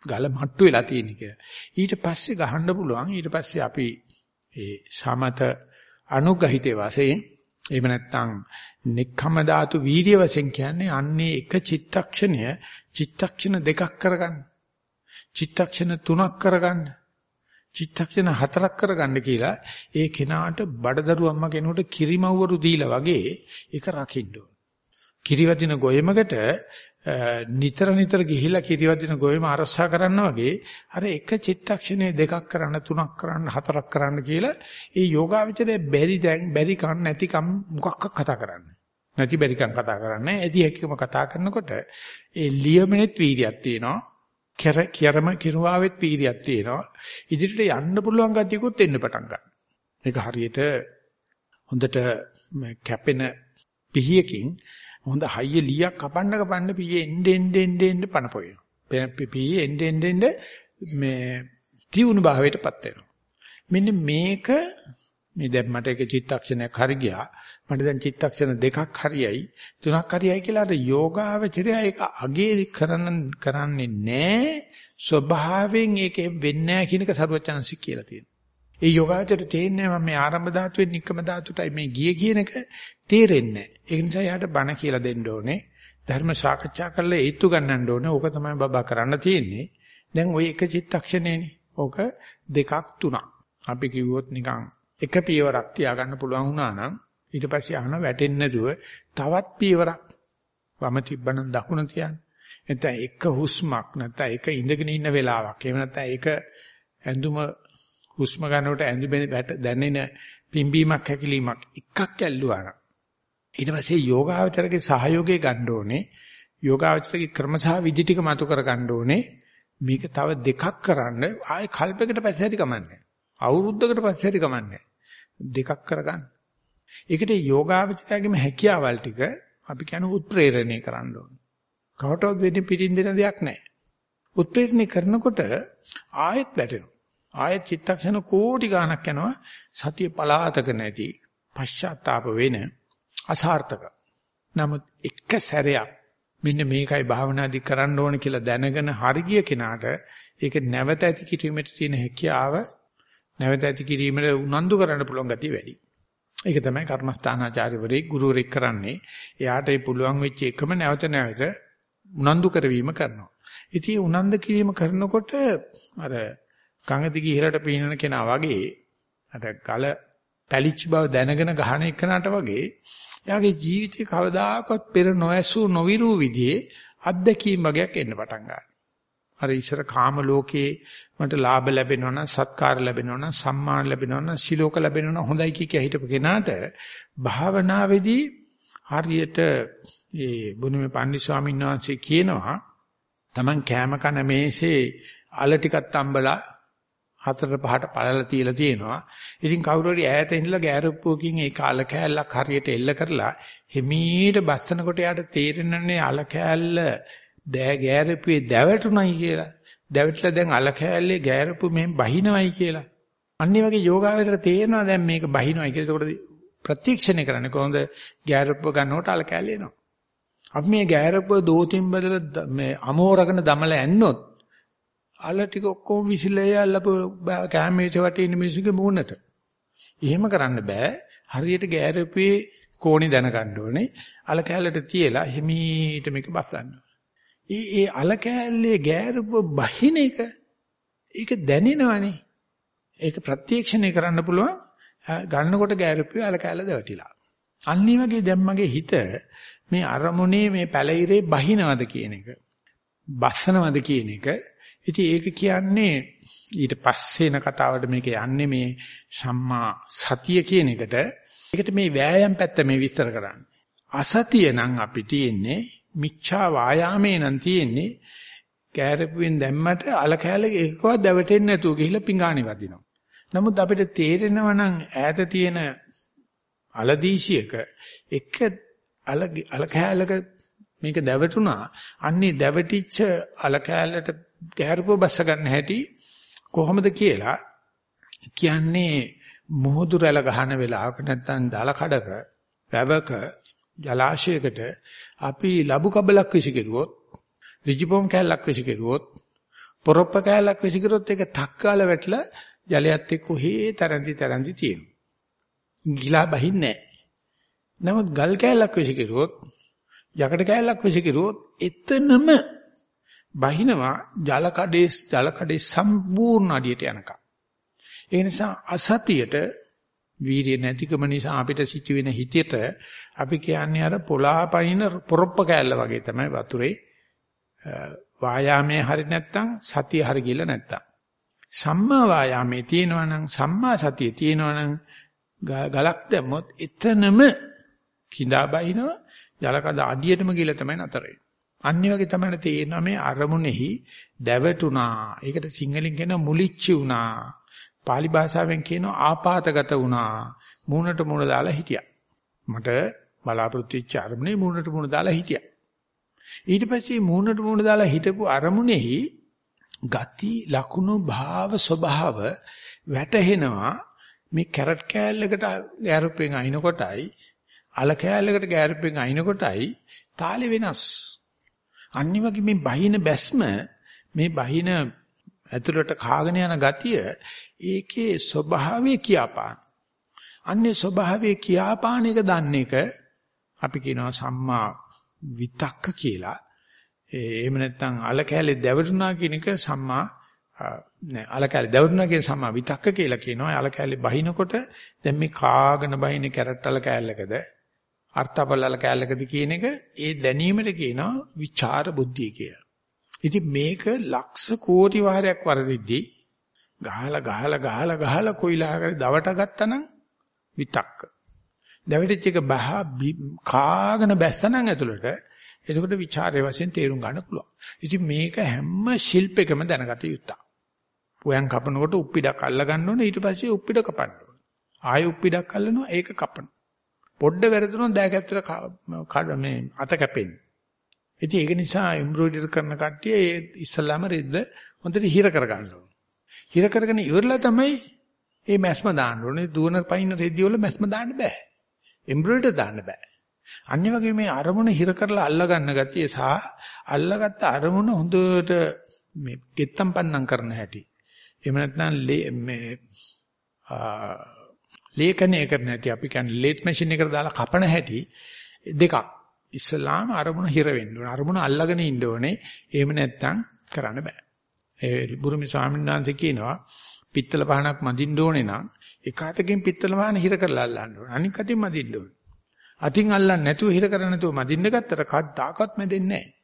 ගල මට්ටු වෙලා තියෙන කියලා. ඊට පස්සේ ගහන්න පුළුවන්. ඊට පස්සේ අපි ඒ සමත අනුගහිතේ වශයෙන් එහෙම නැත්නම් නික්ඛම ධාතු වීර්ය වශයෙන් කියන්නේ අන්නේ එක චිත්තක්ෂණය චිත්තක්ෂණ දෙකක් කරගන්න. චිත්තක්ෂණ තුනක් කරගන්න. චිත්තක්ෂණ හතරක් කරගන්න කියලා ඒ කෙනාට බඩදරු අම්මා කෙනෙකුට කිරිමව්වරු දීලා වගේ ඒක රකින්න ඕන. කිරිවදින ගොයමකට නිතර නිතර ගිහිලා කිරිවදින ගොයම අරසා කරන්න වගේ අර එක චිත්තක්ෂණේ දෙකක් කරන්න තුනක් කරන්න හතරක් කරන්න කියලා ඒ යෝගාවචරයේ බැරි දැන් බැරි කන් නැතිකම් මොකක්ක කතා කරන්නේ? නැති බැරිකම් කතා කරන්නේ. ඇති හැකියම කතා කරනකොට ඒ ලියමනෙත් වීර්යයක් තියෙනවා. කෙර කියරම කිරුවාවෙත් වීර්යයක් තියෙනවා. ඉදිරියට යන්න පුළුවන් ගතියකුත් එන්න පටන් ගන්නවා. මේක හරියට හොඳට කැපෙන පිහියකින් හොඳ හයිය ලීයක් කපන්න කපන්න පීයේ එන්න එන්න එන්න එන්න පනපොය. පීයේ එන්න එන්න එන්න මේ තියුණු භාවයටපත් වෙනවා. මෙන්න මේක මේ දැන් මට එක චිත්තක්ෂණයක් හරි ගියා. මට දැන් චිත්තක්ෂණ දෙකක් හරියයි තුනක් හරියයි කියලා අර යෝගාවචරය ඒක අගේ කරන්න කරන්නේ නැහැ. ස්වභාවයෙන් ඒක වෙන්නේ නැහැ කියන එක සරුවචනසි කියලා තියෙනවා. ඒ යෝගාචර තේන්නේ මම මේ ආරම්භ ධාතුවෙන් නික්කම ධාතුටයි මේ ගියේ කියන එක තේරෙන්නේ නැහැ. ඒ නිසා යාට බණ කියලා දෙන්න ඕනේ. ධර්ම සාකච්ඡා කරලා ඒත්තු ගන්නන්න ඕනේ. ඕක තමයි බබා කරන්න තියෙන්නේ. දැන් ওই එක චිත්තක්ෂණේනේ. ඕක දෙකක් තුනක්. අපි කිව්වොත් නිකන් එක පියවරක් තියාගන්න පුළුවන් වුණා නම් ඊට පස්සේ අහන වැටෙන්නේ නැතුව තවත් පියවරක් වම තිබ්බනම් දකුණ තියන්නේ. නැත්නම් එක හුස්මක් නැත්නම් එක ඉඳගෙන ඉන්න වෙලාවක්. එහෙම නැත්නම් ඒක ඇඳුම හුස්ම ගන්නකොට ඇඳුමේ දැනෙන පිම්බීමක් හැකිලීමක් එකක් ඇල්ලුවා නම් ඊට පස්සේ යෝගාවචරගේ සහයෝගය ගන්න ඕනේ. යෝගාවචරගේ ක්‍රම සහ විදි ටික මතු කර ගන්න ඕනේ. මේක තව දෙකක් කරන්න ආයේ කල්පයකට පස්සේ හරි කමන්නේ. අවුරුද්දකට පස්සේ හරි කමන්නේ. දෙකක් කරගන්න. ඒකට යෝගාවචරයේම හැකියාවල් ටික අපි කියන උත්ප්‍රේරණය කරන්න ඕනේ. කවටවත් වෙන්නේ පිටින් දෙන දෙයක් නැහැ. උත්ප්‍රේරණය කරනකොට ආයෙත් වැටෙනවා. ආයෙත් චිත්තක්ෂණ කෝටි ගණක් යනවා සතිය පලාතක නැති පශ්චාත්තාප වෙන අසාර්ථක. නමුත් එක සැරයක් මෙන්න මේකයි භාවනාදි කරන්න ඕන කියලා දැනගෙන හරිය කෙනාට ඒක නැවත ඇති කිරීමට තියෙන හැකියාව නැවත ඇති කිරීමට උනන්දු කරන්න පුළුවන් ගතිය වැඩි. ඒක තමයි කර්මස්ථානාචාර්යවරේ ගුරුවරයෙක් කරන්නේ. එයාට ඒ පුළුවන් වෙච්ච එකම නැවත නැවත උනන්දු කරවීම කරනවා. ඉතින් උනන්දු කිරීම කරනකොට අර ගඟ දිගේ ඉහළට පීනන කෙනා වගේ අර ගල පැලිච්ච බව දැනගෙන ගහන එකනට වගේ එයාගේ ජීවිතේ කවදාකවත් පෙර නොඇසූ නොවිරු විදිහේ අත්දැකීම් වගේක් එන්න පටන් ගන්නවා. අර ඉස්සර කාම ලෝකේ මට ලාභ ලැබෙනවා නම් සත්කාර ලැබෙනවා නම් සම්මාන ලැබෙනවා නම් සිලෝක ලැබෙනවා නම් හොඳයි කිය කිය හිටපු කෙනාට භාවනාවේදී හරියට ඒ බුදුමේ පන්දි ස්වාමීන් වහන්සේ කියනවා Taman කෑම කන මේසේ අල ටිකක් තම්බලා හතර පහට පළල තියලා තියෙනවා. ඉතින් කවුරු හරි ඈත ඉඳලා ගෑරුප්පුවකින් ඒ කාල කෑල්ලක් හරියට එල්ල කරලා හිමීට බස්සනකොට යාට තේරෙනනේ අල කෑල්ල දෑ ගෑරුප්පුවේ දැවටුණයි කියලා. දැවටලා දැන් අල කෑල්ලේ ගෑරුප්පු මෙහෙන් බහිනවයි කියලා. අනිත් වගේ යෝගාවචර තේරෙනවා දැන් මේක බහිනවයි කියලා. ඒකට ප්‍රත්‍යක්ෂණය කරන්නේ කොහොමද ගෑරුප්පුව ගන්නකොට අල කෑල්ල එනවා. අපි මේ ගෑරුප්පුව දෝතින් බදලා මේ අමෝරගෙන දමලා ඇන්නොත් අල ටික ඔක්කොම විසිලා යල්ලපු කැමේච වටේ ඉන්න මිනිස්සුගේ මූණට. එහෙම කරන්න බෑ. හරියට ගෑරපුවේ කෝණි දැනගන්න ඕනේ. අල කැලලට තියලා හිමීට මේක බස්සන්න. ඒ ඒ අල කැලලේ ගෑරපුව බහින එක ඒක දැනෙනවනේ. ඒක ප්‍රත්‍යක්ෂණය කරන්න පුළුවන්. ගන්නකොට ගෑරපුවේ අල කැලල දවටිලා. අනිත් වගේ දැන් මගේ හිත මේ අරමුණේ මේ පැලිරේ බහිනවද කියන එක. බස්සනවද කියන එක ඉතින් ඒක කියන්නේ ඊට පස්සේන කතාවට මේක යන්නේ මේ සම්මා සතිය කියන එකට. ඒකට මේ වෑයම් පැත්ත මේ විස්තර කරන්නේ. අසතිය නම් අපි තියෙන්නේ මිච්ඡා වායාමේ නම් තියෙන්නේ කෑරපුවෙන් දැම්මට අල කෑල එකකවත් දැවටෙන්නේ නැතුව ගිහිල්ලා පිඟානේ වදිනවා. නමුත් අපිට තේරෙනවා නම් ඈත තියෙන අලදීශියක එක අල අල කෑලක මේක දැවටුණා. අන්නේ දැවටිච්ච අල කෑල්ලට ගැහරුව බස්ස ගන්න හැටි කොහොමද කියලා කියන්නේ මුහුදු රැළ ගහන වෙලාවක නැත්නම් දල කඩක වැවක ජලාශයකට අපි ලබු කබලක් විසිකරුවොත් ඍජුපොම් කැලක් විසිකරුවොත් පොරොප්ප කැලක් විසිකරුවොත් ඒක තක්කාල වැටලා ජලයත් එක්ක හේ තරන්දි තරන්දි තියෙනවා. ගිලා බහින්නේ නැහැ. නමුත් ගල් කැලක් විසිකරුවොත් යකඩ කැලක් විසිකරුවොත් එතනම බහිනවා ජල කඩේ ජල කඩේ සම්පූර්ණ අඩියට යනකම්. ඒ නිසා අසතියට වීර්ය නැතිකම නිසා අපිට සිච වෙන හිතේට අපි කියන්නේ අර පොළාපයින් පොරොප්ප කෑල්ල වගේ තමයි වතුරේ වායාමයේ හරි නැත්තම් සතිය හරි ගිල නැත්තම් සම්මා වායාමයේ තියෙනවා නම් සම්මා සතිය තියෙනවා නම් ගලක් දැම්මොත් එතනම කිඳා බහිනවා ජලකඩ අඩියටම ගිල තමයි නතර වෙන්නේ අනිත් වගේ තමයි තේරෙනවා මේ අරමුණෙහි දැවටුණා. ඒකට සිංහලෙන් කියන මුලිච්චි වුණා. pāli භාෂාවෙන් කියනවා ආපాతගත වුණා. මූණට මූණ දාලා හිටියා. මට බලාපොරොත්තු වෙච්ච අරමුණේ මූණට මූණ දාලා හිටියා. ඊට පස්සේ මූණට මූණ දාලා හිටපු අරමුණෙහි ගති ලකුණු භාව ස්වභාව වැටහෙනවා මේ කැරට් කෑල්ලකට ගෑරුපෙන් අයින් කොටයි අල කෑල්ලකට ගෑරුපෙන් අයින් කොටයි තාලේ වෙනස් අනිත් වගේ මේ බහින බැස්ම මේ බහින ඇතුළට කාගෙන යන ගතිය ඒකේ ස්වභාවය කියාපාන. අන්නේ ස්වභාවය කියාපාන එක දන්න එක අපි කියනවා සම්මා විතක්ක කියලා. එහෙම නැත්නම් අල කැලේ දැවටුණා කියන එක සම්මා නෑ අල කැලේ දැවටුණා කියන සම්මා විතක්ක කියලා කියනවා. අල කැලේ බහිනකොට දැන් මේ කාගෙන බහින කැරට් අල කැලලකද අර්ථපලල කැලලකද කියන එක ඒ දැනීමට කියනවා විචාර බුද්ධිය කියලා. ඉතින් මේක ලක්ෂ කෝටි වාරයක් වරදිද්දී ගහලා ගහලා ගහලා ගහලා කොයිලාකට දවට ගත්තනම් විතක්ක. දැවිච්ච එක බහ කාගෙන බැස්සනම් ඇතුළට එතකොට ਵਿਚාරයේ වශයෙන් තේරුම් ගන්න පුළුවන්. ඉතින් මේක හැම ශිල්පයකම දැනගත යුතුයි. පොයන් කපනකොට උප්පිඩක් අල්ල ගන්න ඕනේ ඊට පස්සේ උප්පිඩ කපන්න ඕනේ. ආයෙ උප්පිඩක් අල්ලනවා ඒක කපන. පොඩ්ඩ වැරදුනොත් දෑකැත්තට මේ අත කැපෙන්නේ. ඉතින් ඒක නිසා එම්බ්‍රොයිඩර් කරන කට්ටිය ඒ ඉස්සල්ලාම රෙද්ද හොඳට හිර කරගන්න ඕනේ. හිර කරගෙන ඉවරලා තමයි මේ මැස්ම දාන්න ඕනේ. දුවන පයින් රෙද්දිය වල මැස්ම දාන්න බෑ. එම්බ්‍රොයිඩර් දාන්න බෑ. අනිත් වගේ මේ අරමුණ හිර කරලා අල්ල ගන්න ගතිය සහ අල්ලගත්ත අරමුණ හොඳට මේ ගෙත්තම් පන්නම් කරන හැටි. එහෙම නැත්නම් මේ ලේඛනය කරන හැටි අපි කියන්නේ ලේත් මැෂින් එකට දාලා කපන හැටි දෙකක්. ඉස්ලාම අරමුණ හිර වෙන්න ඕනේ. අරමුණ අල්ලගෙන ඉන්න ඕනේ. එහෙම නැත්නම් කරන්න බෑ. ඒ බුරුමි ස්වාමීන් වහන්සේ කියනවා පිත්තල පහනක් මදින්න ඕනේ නම් එක අතකින් පිත්තල පහන හිර කරලා අල්ලන්න ඕනේ. අනික අතින් මදින්න ඕනේ. අතින් අල්ලන්නේ නැතුව හිර කරන්නේ නැතුව මදින්න ගත්තට කවදාකවත් මැදෙන්නේ නැහැ.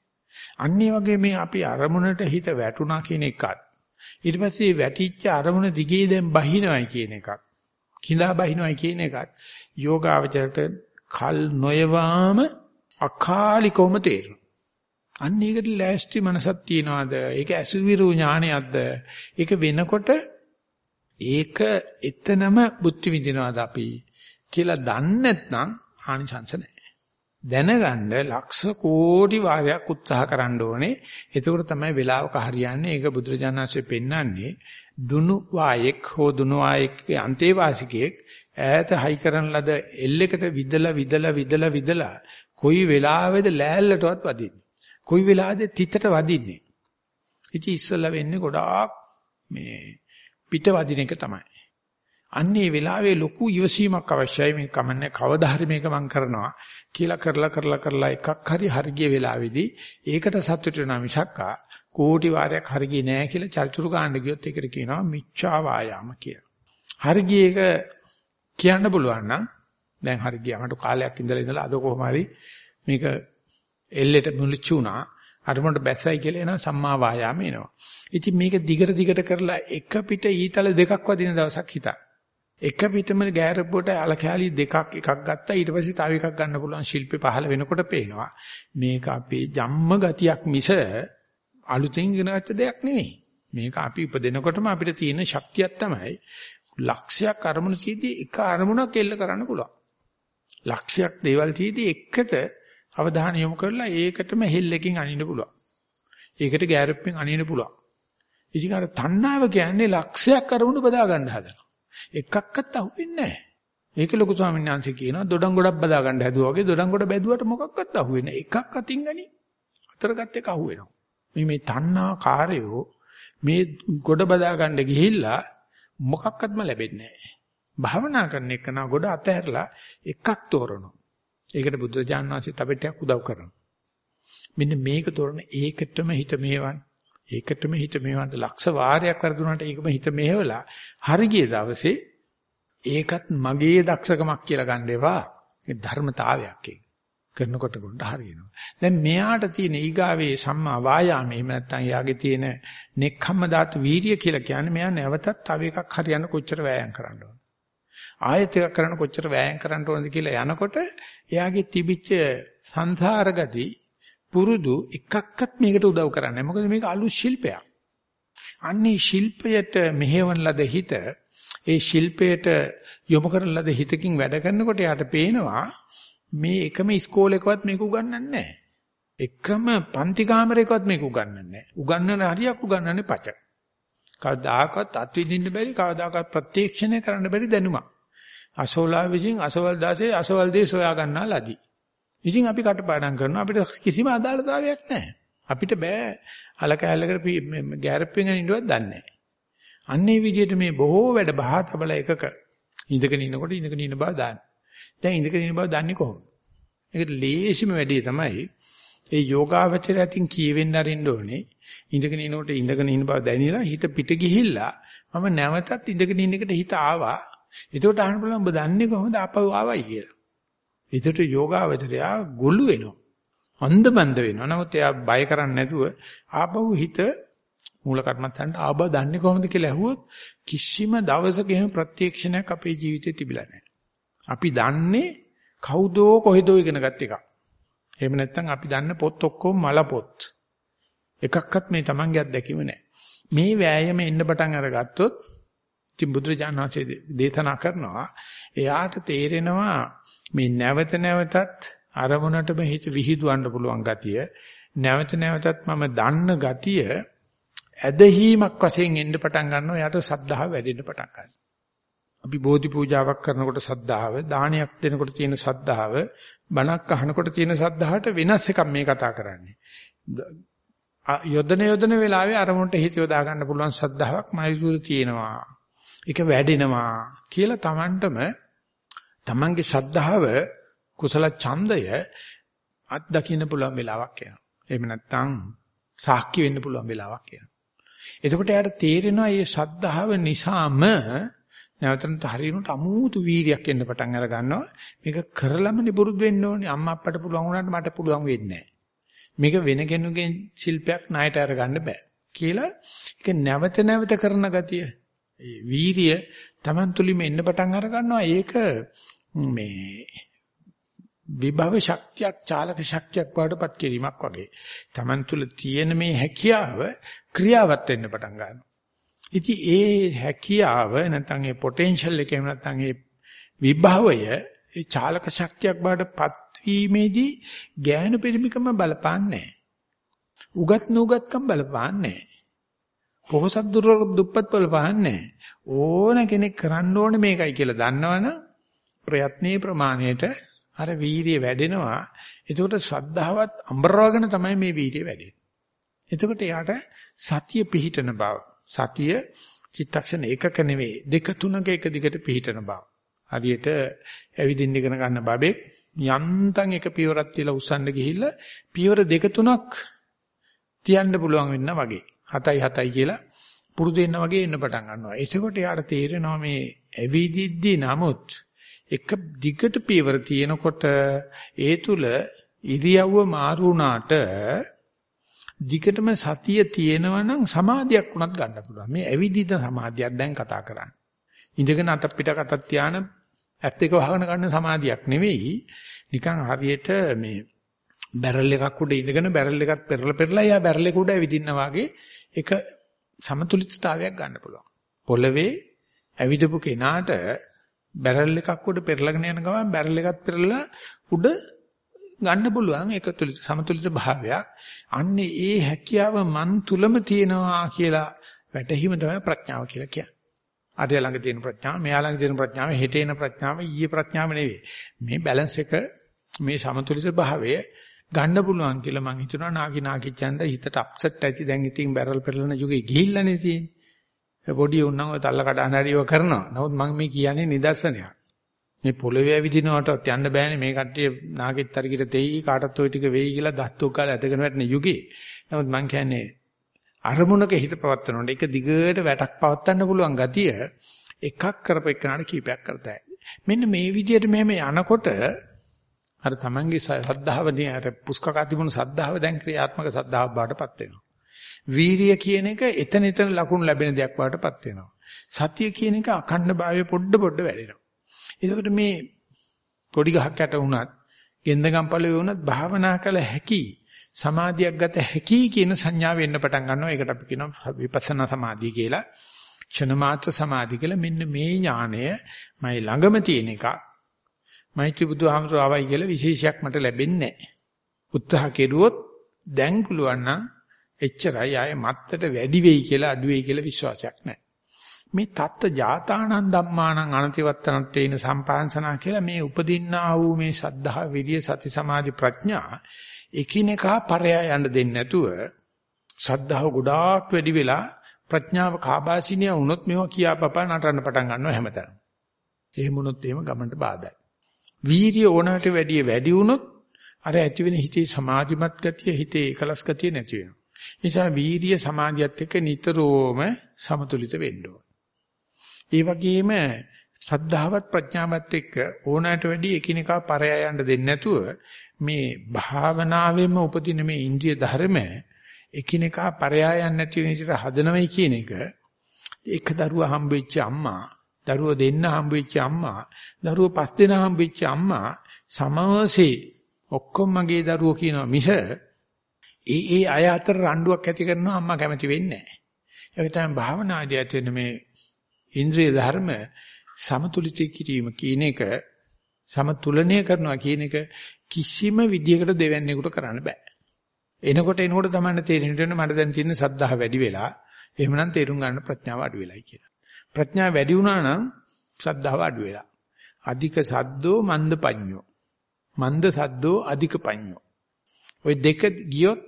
අන්නේ වගේ මේ අපි අරමුණට හිත වැටුණා කියන එකත් ඊට පස්සේ වැටිච්ච අරමුණ දිගේ දැන් බහිනවයි කියන එකක්. කිඳා බහිනවයි කියන එකත් යෝගාවචරයට කල් නොයවාම අකාලිකවම තේරෙනවා. අන්න ඒකට ලෑස්ති මනසක් තියනවාද? ඒක අසුවිරු ඥානයක්ද? ඒක වෙනකොට ඒක එතනම බුද්ධ විඳිනවාද අපි කියලා දන්නේ නැත්නම් ආනිසංස නැහැ. දැනගන්න ලක්ෂ කෝටි වාරයක් උත්සාහ කරන්න ඕනේ. එතකොට තමයි වෙලාවක හරියන්නේ. ඒක බුදුරජාණන්සේ පෙන්වන්නේ දුනු වායෙක් හෝ දුනු වායෙක්ගේ අන්තේවාසිකයෙක් ඈත හයි කරන ලද එල්ලෙකට විදලා විදලා විදලා විදලා කොයි වෙලාවෙද ලෑල්ලටවත් වදින්නේ. කොයි වෙලාවෙද තිතට වදින්නේ. ඉතින් ඉස්සලා වෙන්නේ ගොඩාක් මේ පිට වදින එක තමයි. අන්නේ වෙලාවේ ලොකු ඉවසීමක් අවශ්‍යයි මේ කමන්නේ කවදා හරි මේක මම කරනවා කියලා කරලා කරලා කරලා එකක් හරි හරිය වෙලාවේදී ඒකට සතුට වෙනා මිසක්කා කෝටි වාරයක් හරිය නෑ කියලා චරිචුරු ගන්න ගියොත් ඒකට කියනවා මිච්ඡා වායාම කියලා. හරිය එක කියන්න පුළුවන් නම් දැන් හරිය මට කාලයක් ඉඳලා ඉඳලා අද කොහොම හරි මේක එල්ලෙට මුලිච්චුණා අරමුණට බැස්සයි කියලා එනවා සම්මා වායාම එනවා. ඉතින් මේක දිගට දිගට කරලා එක පිට ඊතල දෙකක් වදින දවසක් හිතා. එක පිටම ගෑරපුවට අලකැලි දෙකක් එකක් ගත්තා ඊට පස්සේ තව එකක් ගන්න පුළුවන් ශිල්පේ පහළ වෙනකොට පේනවා. මේක අපේ ජම්ම ගතියක් මිස අලුතෙන් ඉගෙනගත්ත දෙයක් නෙවෙයි. මේක අපි උපදිනකොටම අපිට තියෙන ශක්තියක් තමයි ලක්ෂයක් අරමුණු තියදී එක අරමුණක් එල්ල කරන්න පුළුවන්. ලක්ෂයක් දේවල් තියදී එකට අවධානය යොමු කරලා ඒකටම හෙල්ලකින් අනින්න පුළුවන්. ඒකට ගෑරප්පෙන් අනින්න පුළුවන්. ඉතින් අර තණ්හාව කියන්නේ ලක්ෂයක් අරමුණු බදා ගන්න හදනවා. එකක්වත් අහුවෙන්නේ නැහැ. ඒක ලොකු ස්වාමීන් වහන්සේ කියනවා දොඩම් ගොඩක් බදා ගන්න හැදුවා වගේ දොඩම් ගොඩ බැදුවට මොකක්වත් අහුවෙන්නේ එකක් අතින් ගනි. අතරගත් එක අහුවෙනවා. මේ මේ තණ්හා කාර්යෝ මේ ගොඩ බදා ගන්න ගිහිල්ලා මොකක්වත්ම ලැබෙන්නේ නැහැ. භාවනා කරන එක නා ගොඩ අතහැරලා එකක් තෝරනවා. ඒකට බුදුරජාණන් වහන්සේත් අපිට ටිකක් උදව් කරනවා. මෙන්න මේක තෝරන ඒකටම හිත මෙහෙවන්න. ඒකටම හිත මෙහෙවන්න ලක්ෂ වාරයක් කරදුනාට ඒකම හිත මෙහෙवला හරි ගිය දවසේ ඒකත් මගේ දක්ෂකමක් කියලා ගන්න එපා. ඒ ධර්මතාවයක් ඒක. කරනකොට කොට හරියනවා. දැන් මෙයාට තියෙන ඊගාවේ සම්මා වායාමේ එහෙම නැත්නම් යාගේ තියෙන නෙක්ඛම්ම ධාතු වීර්ය කියලා කියන්නේ මෙයා නැවතත් තව එකක් හරියන්න කොච්චර වෑයම් කරන්න ඕන. ආයෙත් එකක් කරන්න කොච්චර වෑයම් කරන්න ඕනද කියලා යනකොට එයාගේ තිබිච්ච සංසාර ගති පුරුදු එකක්වත් මේකට උදව් කරන්නේ නැහැ. මොකද මේක අලුත් ශිල්පයක්. අන්නේ ශිල්පයට මෙහෙවන ලද හිත ඒ ශිල්පයට යොමු කරන ලද හිතකින් වැඩ කරනකොට යාට පේනවා මේ එකම ඉස්කෝලේකවත් මේක උගන්වන්නේ නැහැ. එකම පන්ති කාමරයකවත් මේක උගන්වන්නේ නැහැ. උගන්වන හරියක් උගන්වන්නේ පච. කවදාකවත් අත්විඳින්න බැරි කවදාකවත් ප්‍රත්‍යක්ෂණය කරන්න බැරි දැනුමක්. අසෝලා විසින් අසවල් දාසේ අසවල් දේ සොයා ගන්නා ලදී. ඉතින් අපි කටපාඩම් කරනවා අපිට කිසිම අදාළතාවයක් නැහැ. අපිට බෑ අලකැලකට ගෑරප්පෙන් ඉඳුවත් දන්නේ නැහැ. අන්නේ විදිහට මේ බොහෝ වැඩ බහ තබල එකක ඉඳගෙන ඉනකොට ඉඳගෙන ඉන්න බව දාන්න. දැන් ඉඳගෙන ඉන්න බව දන්නේ කොහොමද? ඒකට ලේසිම වැඩේ තමයි ඒ යෝගාවචරය අතින් කියවෙන්න අරින්න ඕනේ. ඉඳගෙන ඉනකොට ඉඳගෙන ඉන්න බව දැනিলা හිත පිට ගිහිල්ලා මම නැවතත් ඉඳගෙන ඉන්න එකට හිත ආවා. එතකොට අහන්න පුළුවන් ඔබ දන්නේ කොහොමද ආපහු ආවයි කියලා. ඒකට යෝගාවචරය ගොළු වෙනවා. අන්ධබන්ද වෙනවා. නමුත් එයා බය කරන්නේ නැතුව ආපහු හිත මූල කර්මත්තන්ට ආබ දන්නේ කොහොමද කියලා ඇහුවොත් කිසිම දවසක එහෙම ප්‍රත්‍යක්ෂණයක් අපේ ජීවිතේ තිබිලා නැහැ. අපි දන්නේ කවුදෝ කොහෙදෝ ඉගෙනගත් එකක්. එහෙම නැත්නම් අපි දන්න පොත් ඔක්කොම මල පොත්. එකක්වත් මේ Tamange අත්දැකීම නැහැ. මේ වෑයම එන්න පටන් අරගත්තොත් ඉතින් බුදුරජාණන්සේ දේශනා කරනවා එයාට තේරෙනවා මේ නැවත නැවතත් අරමුණටම හිත විහිදුවන්න පුළුවන් ගතිය නැවත නැවතත් මම දන්න ගතිය ඇදහිීමක් වශයෙන් එන්න පටන් ගන්නවා එයාට සද්ධාව වැඩෙන්න පටන් ගන්නවා අපි බෝධි පූජාවක් කරනකොට සද්ධාව දානයක් දෙනකොට තියෙන සද්ධාව බණක් අහනකොට තියෙන සද්ධාහට වෙනස් එකක් මේ කතා කරන්නේ යොදන යොදන වෙලාවේ අරමුණට හිත යොදා ගන්න පුළුවන් සද්ධාාවක් මයිසුර තියෙනවා ඒක වැඩෙනවා කියලා Tamanටම Tamanගේ සද්ධාව කුසල ඡන්දය අත්දකින්න පුළුවන් වෙලාවක් එනවා. එහෙම නැත්නම් සාක්ෂි වෙන්න පුළුවන් වෙලාවක් එනවා. එතකොට යාට තේරෙනවා මේ සද්ධාව නිසාම නැවතත් හරියනට අමුතු වීරියක් එන්න පටන් අර ගන්නවා. මේක කරලම නිබුරුදු වෙන්න ඕනේ. අම්මා අප්පට පුළුවන් වුණාට මට පුළුවන් වෙන්නේ නැහැ. මේක වෙන කෙනෙකුගේ ශිල්පයක් ණයට අරගන්න බෑ. කියලා ඒක නැවත නැවත කරන ගතිය. ඒ වීරිය Taman තුලින්ම එන්න පටන් අර ගන්නවා. ඒක මේ විභව ශක්තියක් චාලක ශක්තියක් වඩපත් කිරීමක් වගේ. Taman තුල තියෙන මේ හැකියාව ක්‍රියාවත් වෙන්න පටන් ගන්නවා. ඉතින් ඒ හැකියාව නැත්නම් ඒ පොටෙන්ෂල් එක එහෙම නැත්නම් ඒ විභවය ඒ චාලක ශක්තියක් බාටපත් වීමේදී ඥාන පරිමිකම බලපාන්නේ උගත් නුගත්කම් බලපාන්නේ පොහසත් දුප්පත් බලපාන්නේ ඕන කෙනෙක් කරන්න ඕනේ මේකයි කියලා දන්නවනම් ප්‍රයත්නයේ ප්‍රමාණයට අර වීරිය වැඩෙනවා. එතකොට ශ්‍රද්ධාවත් අඹරවගෙන තමයි මේ වීරිය වැඩෙන්නේ. එතකොට යාට සතිය පිහිටන බව. සතිය චිත්තක්ෂණ ඒකක නෙවෙයි දෙක තුනක එක දිගට පිහිටන බව. හරියට ඇවිදින්න ඉගෙන ගන්න බබෙක් යන්තම් එක පියවරක් තියලා උස්සන්න ගිහිල්ලා පියවර දෙක තුනක් තියන්න පුළුවන් වෙන්න වගේ. 7යි 7යි කියලා පුරුදු වෙන්න වගේ එන්න පටන් ගන්නවා. එතකොට යාට තේරෙනවා මේ ඇවිදිද්දී නමුත් එක දිගට පියවර තියෙනකොට ඒ තුල ඉරියව්ව මාරු වුණාට දිගටම සතිය තියෙනවා නම් සමාධියක් වුණත් ගන්න පුළුවන්. මේ ඇවිදින සමාධියක් දැන් කතා කරන්නේ. ඉඳගෙන අත පිට කතක් තියාන ඇත් එක වහගෙන ගන්න සමාධියක් නෙවෙයි. නිකන් හරියට මේ බැරල් එකක් උඩ ඉඳගෙන බැරල් එකක් පෙරලා පෙරලා යා බැරල් එක උඩ ඇවිදින්න වගේ එක සමතුලිතතාවයක් ගන්න පුළුවන්. පොළවේ ඇවිදපු කෙනාට බැරල් එකක් උඩ පෙරලගෙන යන ගමන් බැරල් එකත් පෙරලා උඩ ගන්න පුළුවන් ඒක තුලිත සමතුලිත භාවයක්. අන්නේ ඒ හැකියාව මන් තුලම තියෙනවා කියලා වැටහීම තමයි ප්‍රඥාව කියලා කියන්නේ. අරය ළඟ තියෙන ප්‍රඥාව, මෙයා ළඟ තියෙන ප්‍රඥාව, හෙට එන ප්‍රඥාව, ඊයේ ප්‍රඥාව නෙවෙයි. මේ බැලන්ස් එක මේ සමතුලිත භාවය ගන්න පුළුවන් කියලා මං හිතනවා නාකි නාකිච්චන්ද හිතට අප්සෙට් ඇති දැන් ඉතින් බැරල් පෙරලන යුගේ ගිහිල්ලානේ තියෙන්නේ. පොඩි උන්නම් ඔය තල්ල කඩන හරිව කරනවා. නමුත් මම මේ කියන්නේ නිදර්ශනයක්. මේ පොළවේ ඇවිදිනවටත් යන්න බෑනේ මේ කට්ටිය නාගෙත් අරකිට තෙයි කාටත් ওই ටික වෙයි කියලා දස්තෝ කාලේ ඇදගෙන වැටෙන යුගේ. නමුත් මම කියන්නේ අරමුණක හිත පවත්වනකොට ඒක දිගට වැටක් පවත්වන්න පුළුවන් ගතිය එකක් කරපෙන්නාට කීපයක් කරතයි. මෙන්න මේ විදිහට මෙහෙම යනකොට අර තමන්ගේ සද්ධාවදී අර පුස්කක තිබුණු සද්ධාව දැන් ක්‍රියාත්මක සද්ධාව බාටපත් වෙනවා. වීරිය කියන එක එතන එතන ලකුණු ලැබෙන දෙයක් වඩටපත් වෙනවා. සතිය කියන එක අඛණ්ඩ භාවයේ පොඩ පොඩ වැඩෙනවා. ඒකට මේ පොඩි ගහක් යට වුණත්, ගෙන්දගම් පළවේ වුණත් භාවනා කළ හැකි සමාධියක් ගත හැකි කියන සංඥාව එන්න පටන් ගන්නවා. ඒකට අපි කියනවා විපස්සනා සමාධිය කියලා. ක්ෂණ මාත්‍ර සමාධිය කියලා මෙන්න මේ ඥාණය මයි ළඟම තියෙන එක. මෛත්‍රී බුදුහාමතුරු ආවයි කියලා විශේෂයක් මට ලැබෙන්නේ නැහැ. උත්සාහ කෙරුවොත් දැන් පුළුවන් නම් එච්චරයි ආයේ මත්තට වැඩි වෙයි කියලා අඩු වෙයි කියලා විශ්වාසයක් නැහැ. මේ தත්ත ජාතානං ධම්මානං අනතිවත්තනත්තේන සම්පාංශනා කියලා මේ උපදින්නා වූ මේ සද්ධා විරිය සති සමාධි ප්‍රඥා එකිනෙකා පරයා යන්න දෙන්නේ නැතුව සද්ධාව ගොඩාක් වැඩි වෙලා ප්‍රඥාව කාබාසිනිය වුණොත් මේවා කියාපපා නටන්න පටන් ගන්නවා හැමතැනම. එහෙම වුණොත් එහෙම ගමන්ට බාධායි. වීර්ය ඕනකට වැඩිය වැඩි වුණොත් අර ඇති වෙන හිතේ සමාධිමත් ගතිය හිතේ එකලස් ගතිය නැති වෙනවා. නිසා වීර්ය සමාධියත් එක්ක නිතරම සමතුලිත වෙන්න ඕන. ඒ වගේම සද්ධාවත් ප්‍රඥාවත් එක්ක ඕනෑමට වැඩි එකිනෙකා පරය යන්න දෙන්නේ නැතුව මේ භාවනාවෙම උපදින මේ ඉන්ද්‍රිය ධර්ම එකිනෙකා පරය යන්නේ නැති වෙන විදිහට හදනවයි කියන එක එක දරුවා හම්බෙච්ච අම්මා දරුවෝ දෙන්න හම්බෙච්ච අම්මා දරුවෝ පස් දෙනා හම්බෙච්ච අම්මා සමවසේ ඔක්කොම මගේ දරුවෝ කියනවා මිස ඒ ඒ අය අතර රණ්ඩුවක් ඇති කරනවා අම්මා කැමති වෙන්නේ නැහැ. ඒක තමයි භාවනාදී ඇති වෙන මේ ඉන්ද්‍රිය ධර්ම සමතුලිත කිරීම කියන එක සමතුලනය කරනවා කියන එක කිසිම විදියකට දෙවන්නේකට කරන්න බෑ. එනකොට එනකොට තමයි තේරෙන්නේ මට දැන් තියෙන සද්ධා වැඩි වෙලා එහෙමනම් තේරුම් ගන්න ප්‍රඥාව අඩු වෙලයි කියලා. ප්‍රඥාව වැඩි වුණා නම් ශ්‍රද්ධාව අඩු වෙලා. අධික සද්දෝ මන්ද පඤ්ඤෝ. මන්ද සද්දෝ අධික පඤ්ඤෝ. ওই දෙක ගියොත්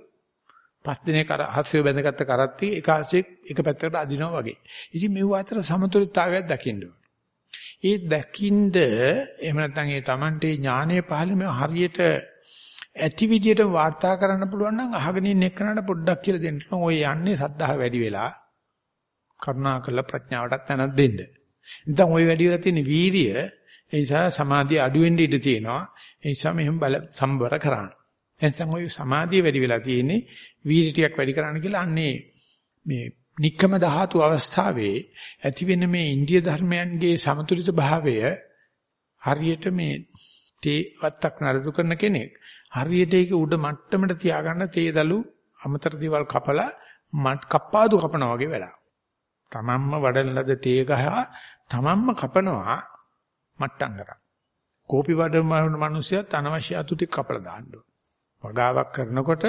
පස් දිනක අර හස්සිය බැඳගත්ත කරත්ටි එක හස්සියක් එක පැත්තකට අදිනවා වගේ. ඉතින් මෙව අතර සමතුලිතතාවයක් දකින්න ඒ දකින්ද එහෙම නැත්නම් ඒ Tamante ඥානය පහළ මේ හරියට ඇති විදියට වාර්තා කරන්න පුළුවන් නම් අහගෙන ඉන්න එක්කනට පොඩ්ඩක් කියලා දෙන්න. ඔය යන්නේ සද්ධා වැඩි වෙලා කරුණාකරලා ප්‍රඥාවටත් තැනක් දෙන්න. නැත්නම් ওই වැඩි වෙලා තියෙන වීරිය ඒ නිසා සමාධිය අඩු වෙන්න ඉඩ තියෙනවා. ඒ නිසා මෙහෙම බල සම්බර කරන්න. එතෙන් ওই සමාධිය වැඩි වෙලා තියෙන්නේ වීර්ය ටිකක් වැඩි කරන්න කියලා අන්නේ මේ නික්කම ධාතු අවස්ථාවේ ඇති වෙන මේ ඉන්දිය ධර්මයන්ගේ සමතුලිත භාවය හරියට මේ තේ වත්තක් නරදු කරන කෙනෙක් හරියට ඒක උඩ මට්ටමට තියාගන්න තේ දලු අමතර දේවල් කපලා මට් කප්පාදු කපනවා වගේ වැඩක්. තමන්ම වඩන ලද තේ ගහ තමන්ම කපනවා මට්ටම් කරා. කෝපි වඩන මිනිස්සුත් අනවශ්‍ය අතු ටික කපලා දාන්න වගාවක් කරනකොට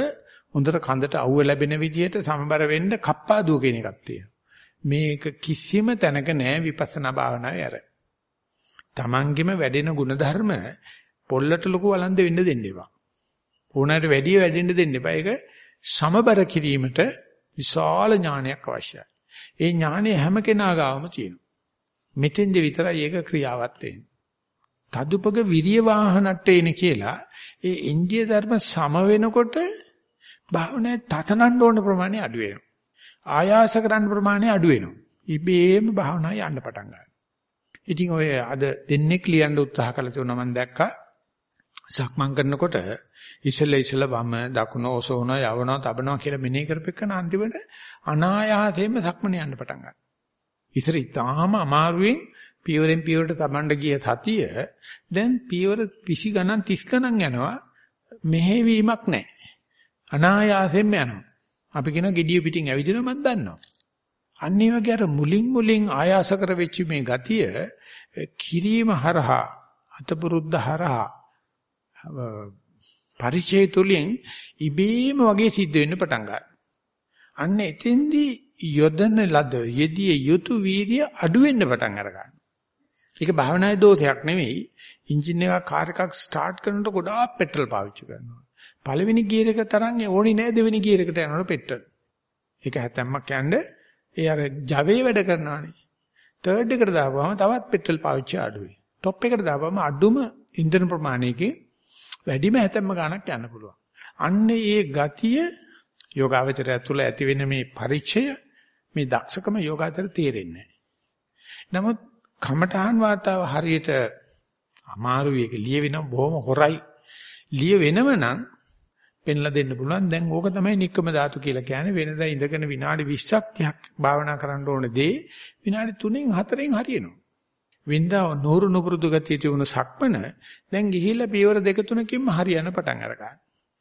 හොඳට කඳට අවුව ලැබෙන විදිහට සමබර වෙන්න කප්පාදුව කියන එකක් තියෙනවා. මේක කිසිම තැනක නෑ විපස්සනා භාවනාවේ ඇර. Tamanගෙම වැඩෙන ಗುಣධර්ම පොල්ලට ලොකු වළඳ වෙන්න දෙන්න එපා. ඕනෑමට වැඩි වැඩෙන්න දෙන්න එපා. ඒක සමබර කිරීමට විශාල ඥානයක් අවශ්‍යයි. ඒ ඥානය හැම කෙනා ගාවම තියෙනවා. මෙතෙන්ද විතරයි ඒක ක්‍රියාවත් වෙන්නේ. තදුපග විරිය වාහනට්ටේන කියලා ඒ ඉන්දිය ධර්ම සම වෙනකොට භාවනාවේ තතනන්න ඕන ප්‍රමාණය අඩු වෙනවා. ආයාස කරන්න ප්‍රමාණය අඩු වෙනවා. ඉබේම භාවනාව යන්න පටන් ගන්නවා. ඉතින් ඔය අද දෙන්නෙක් ලියන්න උත්සාහ කළ තුන මම දැක්කා. සක්මන් කරනකොට ඉසල ඉසල වම දකුණ ඔසවන යවන තබනවා කියලා මෙනෙහි කරපෙන්න අන්තිමට අනායාසයෙන්ම සක්මන යන්න පටන් ගන්නවා. ඉසර ඉතාලම අමාරුවෙන් පියවරෙන් පියවරට තබන්න ගිය සතිය දැන් පියවර 20 ගණන් 30 ගණන් යනවා මෙහෙවීමක් නැහැ. අනායාසයෙන්ම යනවා. අපි කියන gediya පිටින් ඇවිදිනවා මම දන්නවා. අන්න ඒ වගේ අර මුලින් මුලින් ආයාස කර වෙච්ච මේ ගතිය කිරීම හරහා අතපුරුද්ද හරහා පරිචය තුලින් ඉබේම වගේ සිද්ධ වෙන්න පටන් ගන්නවා. අන්න එතෙන්දී යොදන ලද යෙදී යුතු වීර්ය අඩු වෙන්න පටන් අරගන්නවා. ඒක භාවනායේ දෝෂයක් නෙවෙයි. එන්ජින් එකක් කාර් එකක් ස්ටාර්ට් කරනකොට ගොඩාක් පෙට්‍රල් පාවිච්චි කරනවා. පළවෙනි ගියර් එක තරම් ඕනි නෑ දෙවෙනි ගියර් එකට යනකොට පෙට්‍රල්. ඒක හැතැම්මක් යන්නේ ඒ අර ජවයේ වැඩ කරනවානේ. තර්ඩ් එකට දාපුවම තවත් පෙට්‍රල් පාවිච්චි අඩුයි. টොප් එකට දාපුවම අඩුම ඉන්ධන ප්‍රමාණයකින් වැඩිම හැතැම්ම ගණක් යන්න පුළුවන්. අන්න ඒ ගතිය යෝගාවචරය තුළ ඇති වෙන මේ පරිචය මේ දක්ෂකම යෝගාචර තේරෙන්නේ නැහැ. නමුත් කමඨහන් වාතාව හරියට අමාරුයි ඒක ලියවෙන බොහොම හොරයි. ලිය වෙනව නම් පෙන්ලා දෙන්න පුළුවන්. දැන් ඕක තමයි නික්කම ධාතු කියලා කියන්නේ. වෙනදා ඉඳගෙන විනාඩි 20ක් 30ක් භාවනා කරන්න ඕන දේ විනාඩි 3න් 4න් හරියනවා. වින්දා නూరు නුපුරුදු ගතිය තිබුණ සක්මන දැන් ගිහිල්ලා පියවර දෙක තුනකින්ම හරියන පටන් අරගන්නවා.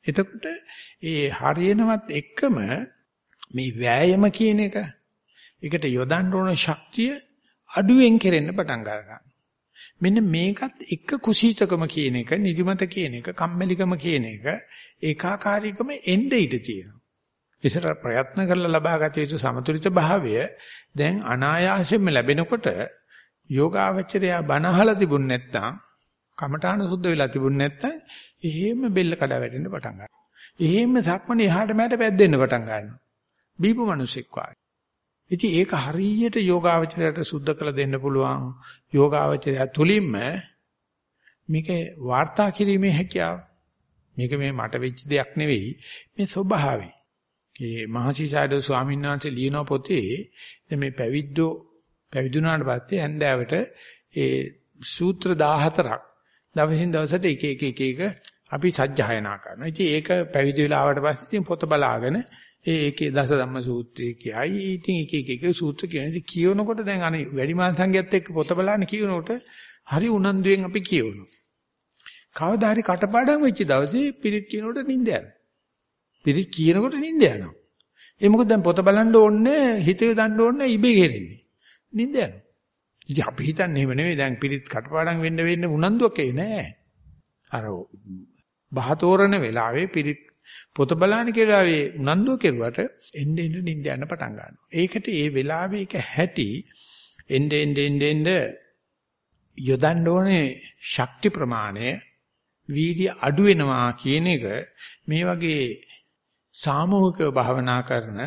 එතකොට ඒ හරියනවත් එක්කම මේ වෑයම කියන එක ඒකට යොදන්න ඕන ශක්තිය අඩුවෙන් කෙරෙන්න පටන් ගන්නවා. මෙන්න මේකත් එක කුසීතකම කියන එක, නිදිමත කියන එක, කම්මැලිකම කියන එක, ඒකාකාරීකම එnde ඉඳ තියෙනවා. ඉස්සර ප්‍රයත්න කරලා ලබාගත යුතු සමතුලිත භාවය දැන් අනායාසයෙන්ම ලැබෙනකොට යෝගාවචරය බනහලා තිබුණ නැත්නම් කමඨාන සුද්ධ වෙලා තිබුණ නැත්නම් එහෙම බෙල්ල කඩා වැටෙන්න පටන් ගන්නවා. එහෙම සක්මණ එහාට මෙහාට පැද්දෙන්න පටන් ගන්නවා. බීපු මිනිසෙක් වාගේ. ඉතින් ඒක හරියට යෝගාවචරයට සුද්ධ කළ දෙන්න පුළුවන් යෝගාවචරය තුලින්ම මේක වාර්තා කිරීමේ හැකියාව. මේක මේ මට වෙච්ච දෙයක් නෙවෙයි මේ ස්වභාවය. ඒ මහසිසාරද ස්වාමීන් වහන්සේ ලියන පොතේ මේ පැවිද්දෝ පැවිදුණාට පස්සේ හැන්දෑවට ඒ සූත්‍ර 14ක් දවසින් දවසට එක එක එක එක අපි සජ්ජායනා කරනවා. ඉතින් ඒක පැවිදි වෙලා ආවට පස්සේ ඉතින් පොත බලාගෙන ඒ ඒකේ දස ධම්ම සූත්‍රය කියයි. ඉතින් එක එක එක සූත්‍ර කියන ඉතින් කියනකොට දැන් අනේ වැඩිමාල් සංඝයාත් එක්ක පොත බලන්න කියනකොට හරි උනන්දුවෙන් අපි කියවනවා. කවදා හරි කටපාඩම් වෙච්ච දවසේ පිරිත් කියනකොට නිින්ද යනවා. පිරිත් කියනකොට නිින්ද යනවා. ඒ මොකද දැන් පොත බලන්න ඕනේ හිතේ දාන්න ඕනේ ඉබේ ගෙරෙන්නේ. නිින්ද යනවා. ඉතින් අපි හිතන්නේ එහෙම නෙවෙයි දැන් පිරිත් කටපාඩම් වෙන්න වෙන්න උනන්දුවක් ඒ නෑ. අර බහතෝරන වෙලාවේ පිරිත් පොත බලන්න කියලා ඒ උනන්දුව කෙරුවට එන්න එන්න නිින්ද යන පටන් ගන්නවා. ඒකට ඒ වෙලාවේ ඒක හැටි එන්න එන්න එන්න එන්න යොදන්න ඕනේ ශක්ති ප්‍රමාණය වීර්ය අඩු වෙනවා කියන එක මේ වගේ සාමූහිකව භාවනා කරන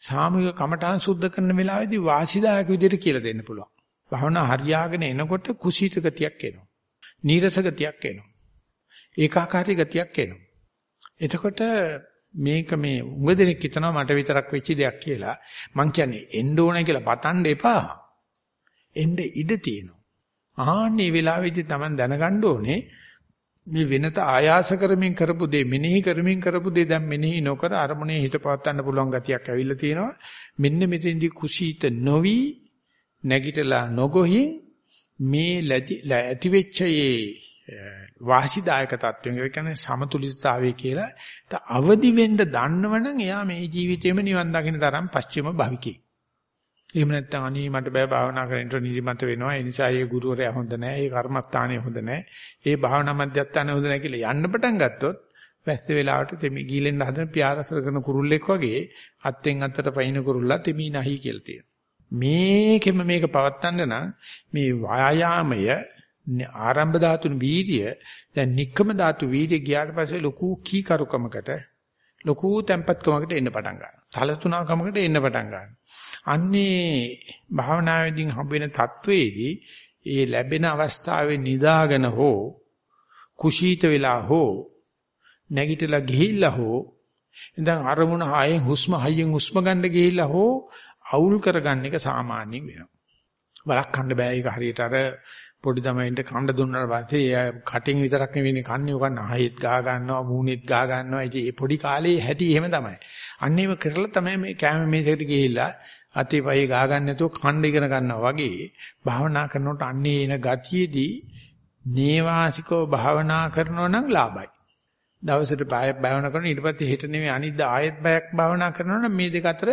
සාමූහික කමඨාන් සුද්ධ කරන වෙලාවේදී වාසිදායක විදිහට කියලා දෙන්න පුළුවන්. භාවනා හරියාගෙන එනකොට කුසීත ගතියක් එනවා. නීරස ගතියක් එනවා. ඒකාකාරී ගතියක් එනවා. එතකොට මේක මේ උඟ දෙනෙක් හිතනවා මට විතරක් වෙච්ච දෙයක් කියලා. මං කියන්නේ එන්න ඕනේ කියලා පතන්න එපා. එන්න ඉඩ තියෙනවා. ආන්නේ වෙලාවේදී Taman දැනගන්න ඕනේ මේ වෙනත ආයාස කරමින් කරපු දේ මෙනෙහි කරමින් කරපු දේ දැන් මෙනෙහි නොකර අරමුණේ හිත පවත්වන්න පුළුවන් ගතියක් ඇවිල්ලා තියෙනවා. මෙන්න මෙතෙන්දී කුසීත නොවි නැගිටලා නොගොහින් මේ ඇති වෙච්ච වාසිදායක තත්වෙන් ඒ කියන්නේ සමතුලිතතාවය කියලා අවදි වෙන්න දන්නවනම් එයා මේ ජීවිතේම නිවන් දකින්න තරම් පස්චිම භවිකේ. එහෙම නැත්නම් අනී මට බෑ භාවනා කරන්න නිදිමත වෙනවා. ඒ නිසා ඒ ගුරුවරයා හොඳ නැහැ. ඒ කර්මස්ථානය හොඳ නැහැ. ඒ භාවනා මධ්‍යස්ථානය හොඳ නැහැ කියලා යන්න පටන් ගත්තොත් වැස්ස වෙලාවට තෙමි ගීලෙන් හදන පියාරසර කරන කුරුල්ලෙක් වගේ අත්ෙන් අත්තට පයින් කුරුල්ලා තෙමි නැහි කියලා තියෙනවා. මේකෙම මේක පවත්තන්න නම් මේ වායාමය ආරම්භ ධාතුන් වීර්ය දැන් නික්කම ධාතු වීර්ය ගියාට පස්සේ ලොකු කීකරුකමකට ලොකු tempatකමකට එන්න පටන් ගන්නවා. තලතුණකමකට එන්න පටන් ගන්නවා. අන්නේ භාවනාවේදී හම්බෙන තත්වයේදී ඒ ලැබෙන අවස්ථාවේ නිදාගෙන හෝ කුසීත වෙලා හෝ නැගිටලා ගිහිල්ලා හෝ ඉතින් අරමුණ හයෙන් හුස්ම හයෙන් හුස්ම ගන්න ගිහිල්ලා හෝ අවුල් කරගන්න එක සාමාන්‍යයෙන් වෙනවා. බලක්වන්න බෑ ඒක හරියට අර පොඩි තමයින්ට කණ්ඩ දුන්නාට පස්සේ එයා කටින් විතරක් නෙවෙයි කන්නේ උගන් ආයෙත් ගා ගන්නවා මූණෙත් ගා ගන්නවා ඉතින් මේ පොඩි කාලේ හැටි එහෙම තමයි. අන්න ඒව කරලා තමයි මේ කැම මේසෙට ගිහිල්ලා අතේ පයේ ගා ගන්න නැතුව කණ්ඩ ඉගෙන ගන්නවා වගේ භාවනා කරනකොට අන්නේ එන ගතියේදී නේවාසිකව භාවනා කරනවා නම් ලාභයි. දවසට බයක් භාවනා කරන ඊට පස්සේ හෙට නෙවෙයි අනිද්දා ආයෙත් බයක් භාවනා කරනවා නම් මේ දෙක අතර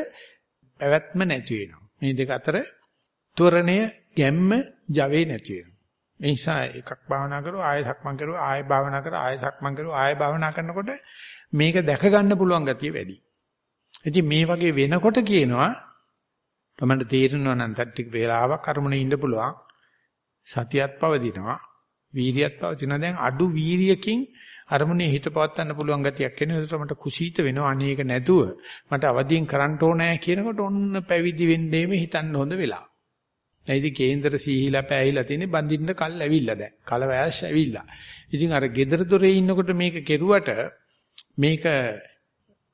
පැවැත්ම නැති වෙනවා. මේ දෙක අතර ත්වරණය ගැම්ම ජවේ නැති වෙනවා. ඒ නිසා එකක් භාවනා කරුවා ආයෙ සක්මන් කරුවා ආයෙ භාවනා කරා ආයෙ සක්මන් කරුවා ආයෙ භාවනා කරනකොට මේක දැක ගන්න පුළුවන් ගතිය වැඩි. ඉතින් මේ වගේ වෙනකොට කියනවා තමයි තේරෙනවා නම් ටික වේලාවක් අරමුණේ ඉන්න පුළුවන්. සතියත් පවදිනවා. වීරියත් පවතිනවා. දැන් අඩු වීරියකින් අරමුණේ හිත පවත්වන්න පුළුවන් ගතියක් එන ඒකට මට කුසීත වෙනවා. අනේක නැතුව මට අවදියෙන් කරන්න ඕනෑ කියනකොට ඔන්න පැවිදි වෙන්නේම හිතන්න හොඳ වෙලා. ඇයිද කේන්දර සීහිලා පෑහිලා තියෙන්නේ බඳින්න කල් ඇවිල්ලා දැන්. කල වයස් ඇවිල්ලා. ඉතින් අර gedara dore ඉන්නකොට මේක කෙරුවට මේක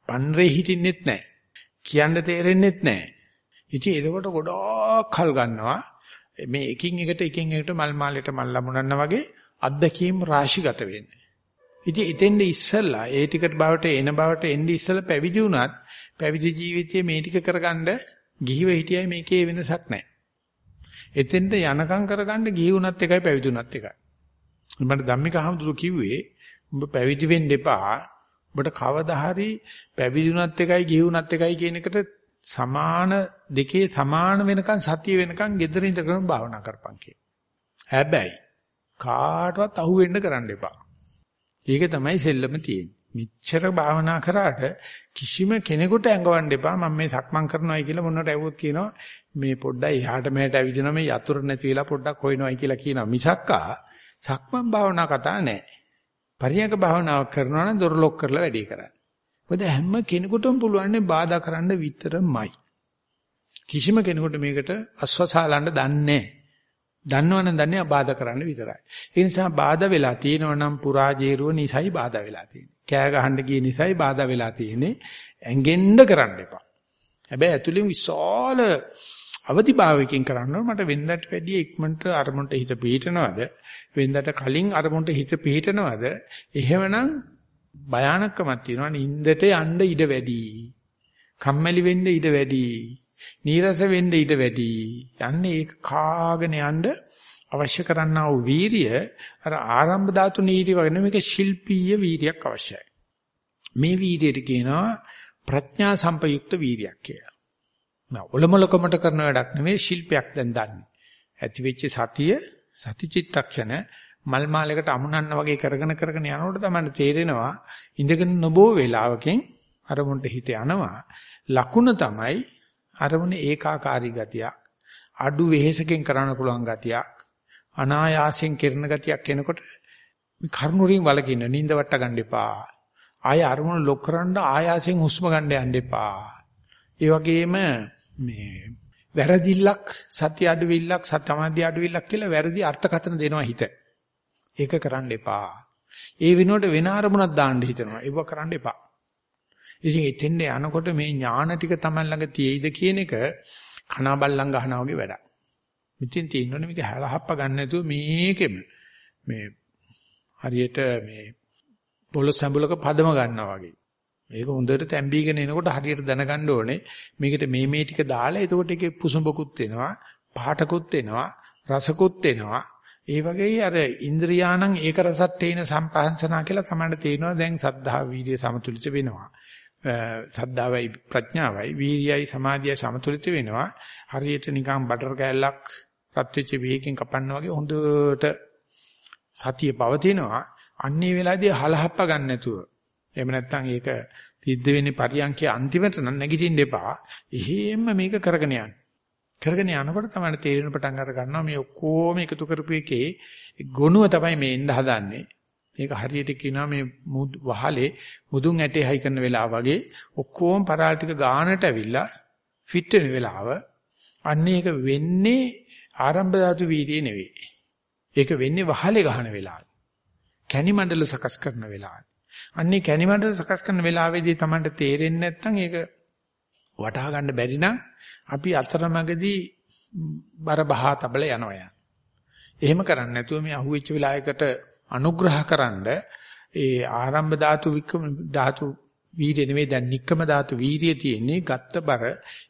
පන්රේ හිටින්නෙත් නැහැ. කියන්න තේරෙන්නෙත් නැහැ. ඉතින් ඒකකොට ගොඩක් කල් ගන්නවා. මේ එකින් එකට එකින් එකට මල් මාලයට මල් ලැබුණා වගේ අත්දැකීම් රාශිගත වෙන්නේ. ඉතින් එතෙන්ද ඉස්සල්ලා ඒ ටිකට බවට එන බවට එන්නේ ඉස්සල්ලා පැවිදි වුණත් පැවිදි ජීවිතයේ මේ ටික කරගන්න ගිහිව හිටියයි මේකේ වෙනසක් නැහැ. එතෙන්ද යනකම් කරගන්න ගිහි වුණත් එකයි පැවිදි වුණත් එකයි. මට ධම්මික අහමුදුරු කිව්වේ උඹ පැවිදි වෙන්න එපා. ඔබට කවදා හරි පැවිදි වුණත් එකයි ගිහි වුණත් එකයි කියන එකට සමාන දෙකේ සමාන වෙනකන් සතිය වෙනකන් gedara ඉඳගෙන භාවනා කරපන් කිය. හැබැයි කාටවත් අහු වෙන්න කරන්න එපා. ඒක තමයි සෙල්ලම තියෙන්නේ. මෙච්චර භාවනා කරාට කිසිම කෙනෙකුට ඇඟවන්න එපා මම මේ සක්මන් කරනවායි කියලා මොනවට ඇවුවොත් කියනවා මේ පොඩ්ඩයි එහාට මෙහාට ඇවිදිනවා මේ යතුරු නැති වෙලා පොඩ්ඩක් හොයනවායි කියලා කියනවා මිසක්කා සක්මන් භාවනා කතා නැහැ. පරියක භාවනාවක් කරනවා නම් දොර ලොක් කරලා වැඩි කරන්න. මොකද හැම කෙනෙකුටම පුළුවන් බාධා කරන්න විතරමයි. කිසිම කෙනෙකුට මේකට අස්වසාලන්න දන්නේ නැහැ. දන්නවනම් දන්නේ අබාධා කරන්න විතරයි. ඒ නිසා බාධා වෙලා තියෙනවා නම් පුරාජේරුව නිසයි බාධා වෙලා තියෙන්නේ. කෑ ගහන්න ගිය නිසයි බාධා වෙලා තියෙන්නේ. ඇඟෙන්න කරන්න එපා. හැබැයි ඇතුලෙන් විශාල අවදිභාවයකින් කරන්න මට වෙනදට වැඩිය ඉක්මනට අරමුණට හිත පිහිටනවද? වෙනදට කලින් අරමුණට හිත පිහිටනවද? එහෙමනම් භයානකමක් තියෙනවා නින්දට යන්න ඉඩ වැඩි. කම්මැලි වෙන්න ඉඩ වැඩි. නීරස වෙන්න ඉඩ වැඩි. යන්නේ ඒක කාගෙන යන්න අවශ්‍ය කරන්නා වූ වීරිය අර ආරම්භ ධාතු නීති වගේ මේක ශිල්පීය වීරියක් අවශ්‍යයි. මේ වීරියට කියනවා ප්‍රඥා සම්පයුක්ත වීරියක් කියලා. නෑ ඔලොමලකමට කරන වැඩක් නෙමෙයි ශිල්පයක් දැන් දන්නේ. ඇති වෙච්ච සතිය සතිචිත්තක්ෂණ මල් මාලයකට අමුණන්න වගේ කරගෙන කරගෙන යනකොට තමයි තේරෙනවා ඉඳගෙන නොබෝ වේලාවකින් අරමුණට හිත යනවා. ලකුණ තමයි අරමුණේ ඒකාකාරී ගතියක් අඩු වෙහෙසකින් කරන්න පුළුවන් ගතියක් අනායාසයෙන් කරන ගතියක් එනකොට මේ කරුණුරින් වලකින්න නිින්ද වට ගන්න එපා. ආය අරමුණ ලොක් කරන්න ආයාසයෙන් හුස්ම ගන්න යන්න එපා. ඒ වගේම මේ වැරදිල්ලක් සත්‍ය අඩුවිල්ලක් සත්‍යමාධ්‍ය අඩුවිල්ලක් කියලා වැරදි අර්ථකථන දෙනවා හිත. ඒක කරන්න එපා. ඒ වෙනුවට වෙන අරමුණක් දාන්න හිතනවා. ඒව කරන්න එපා. ඉතින් එතෙන්ද යනකොට මේ ඥාන ටික Taman ළඟ තියෙයිද කියන එක කනබල්ලන් ගහනවා වගේ වැඩක්. මෙතෙන් තියෙනවනේ මේක හැලහප්ප ගන්න නැතුව මේකෙම මේ හරියට මේ පොළොස් සම්බුලක පදම ගන්නවා වගේ. මේක හොඳට තැම්බීගෙන එනකොට හරියට දැනගන්න ඕනේ මේකට මේ මේ ටික දාලා එතකොට ඒකේ පුසුඹකුත් එනවා, පාටකුත් එනවා, රසකුත් එනවා. ඒ වගේ අර ඉන්ද්‍රියාණං ඒක රසත්තේන සම්පහන්සනා කියලා තමයි තේරෙනවා දැන් සද්ධා වීර්ය සමතුලිත වෙනවා. සද්ධාවයි ප්‍රඥාවයි වීර්යයි සමාධියයි සමතුලිත වෙනවා. හරියට නිකන් බටර් කෑල්ලක් රත් වෙච්ච වේගකින් කපන්න වගේ හොඳට සතිය පවතිනවා. අන්නේ වෙලාවේදී හලහප්ප ගන්න නැතුව. එහෙම නැත්නම් ඒක සිද්ධ වෙන්නේ පරියන්කේ අන්තිමට නම් නැගිටින්න එපා. එහෙම මේක කරගෙන යන්න. කරගෙන යනකොට තමයි තේරෙන පටන් අර ගන්නවා මේ ඔක්කොම එකතු කරපු එකේ ගොනුව තමයි මේ එන්න හදන්නේ. ඒක හරියට කියනවා මේ වහලේ මුදුන් ඇටේ හයි කරන වෙලාව වගේ ඔක්කොම පරාල ටික ගානට ඇවිල්ලා ෆිට වෙන වෙලාව අන්න ඒක වෙන්නේ ආරම්භ ධාතු වීර්යය නෙවෙයි. ඒක වෙන්නේ වහලේ ගහන වෙලාව. කැනි මණ්ඩල සකස් කරන වෙලාව. අන්නේ කැනි මණ්ඩල සකස් කරන වෙලාවේදී Tamanට තේරෙන්නේ නැත්නම් ඒක වටහා ගන්න බැරි නම් අපි අතරමඟදී බර බහා තබල යනවා. එහෙම කරන්නේ නැතුව මේ අහුවෙච්ච වෙලාවයකට අනුග්‍රහකරනද ඒ ආරම්භ ධාතු වික්‍රම ධාතු වීර්ය නෙවෙයි දැන් නික්කම ධාතු වීර්ය තියෙන්නේ ගත්ත බර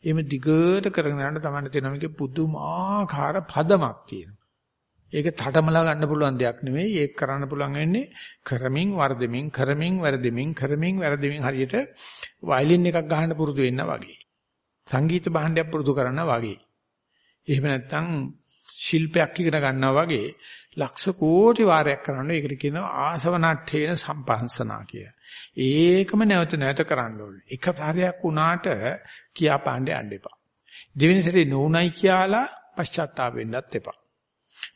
එහෙම දිගට කරගෙන යන තමයි තේරෙනවා පුදුමාකාර පදමක් තියෙනවා. ඒක තටමලා ගන්න පුළුවන් දෙයක් නෙවෙයි ඒක කරන්න පුළුවන් වෙන්නේ කරමින් වර්ධමින් කරමින් වර්ධමින් කරමින් වර්ධමින් හරියට වයලින් එකක් ගහන්න පුරුදු වෙන්න වගේ. සංගීත භාණ්ඩයක් පුරුදු කරනවා වගේ. එහෙම නැත්නම් ශිල්පයක් ඉගෙන ගන්නවා වගේ ලක්ෂ කෝටි වාරයක් කරනවා. ඒකට කියනවා ආසවනට්ඨේන සම්පහන්සනා කිය. ඒකම නැවත නැවත කරන්න ඕනේ. එක කාර්යයක් වුණාට කියා පාණ්ඩේ යන්න එපා. දෙවෙනි සැරේ නෝනයි කියලා පශ්චාත්තාප වෙන්නත් එපා.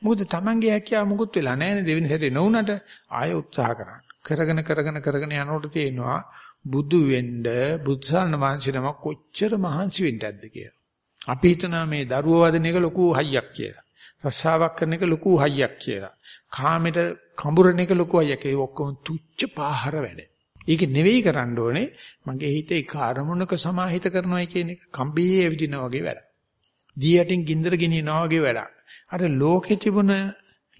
මොකද Tamange හැකියාව මුකුත් වෙලා නැහැ දෙවෙනි සැරේ නෝනට ආය උත්සාහ කරන්න. කරගෙන කරගෙන කරගෙන යනකොට තේනවා බුදු වෙන්න බුද්ධසන්න වහන්සේනම කොච්චර මහන්සි වෙන්නද කියලා. අපි හිතනවා මේ දරුවෝ වදන එක ලොකු හයියක් කියලා. රස්සාවක් කරන එක ලොකු හයියක් කියලා. කාමෙට කඹරන එක ලොකු හයියක්. ඒ ඔක්කොම තුච්ච පාහර වැඩ. ඒක නෙවෙයි කරන්න ඕනේ. මගේ හිත එක අරමුණක සමාහිත කරනවා කියන එක කම්බියේ ඇවිදිනා වගේ වැඩ. දී යටින් ගින්දර ගෙනියනවා වගේ වැඩ. අර ලෝකෙ තිබුණ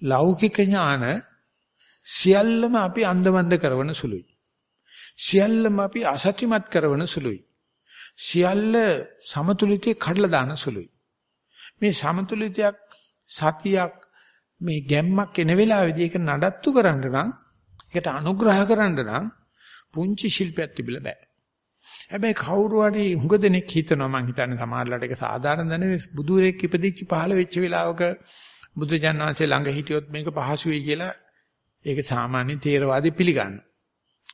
ලෞකික ඥාන සියල්ලම අපි අන්දමන්ද කරවන සුළුයි. සියල්ලම අපි අසත්‍යමත් කරවන සුළුයි. සියල්ල සමතුලිතේ කඩලා දාන සුළුයි. මේ සමතුලිතයක් සතියක් මේ ගැම්මක් එන වෙලාවේදී ඒක නඩත්තු කරන්න නම් ඒකට අනුග්‍රහ කරන්න නම් පුංචි ශිල්පයක් තිබිලා බෑ. හැබැයි කවුරු හරි හුඟ දෙනෙක් හිතනවා මං හිතන්නේ සමහරලාට ඒක සාධාරණ දැනෙන්නේ බුදුරෙක් ඉපදිච්ච පහළ වෙච්ච වෙලාවක බුදුජානනාංශේ ළඟ හිටියොත් මේක පහසු වෙයි කියලා ඒක සාමාන්‍ය තේරවාදී පිළිගන්න.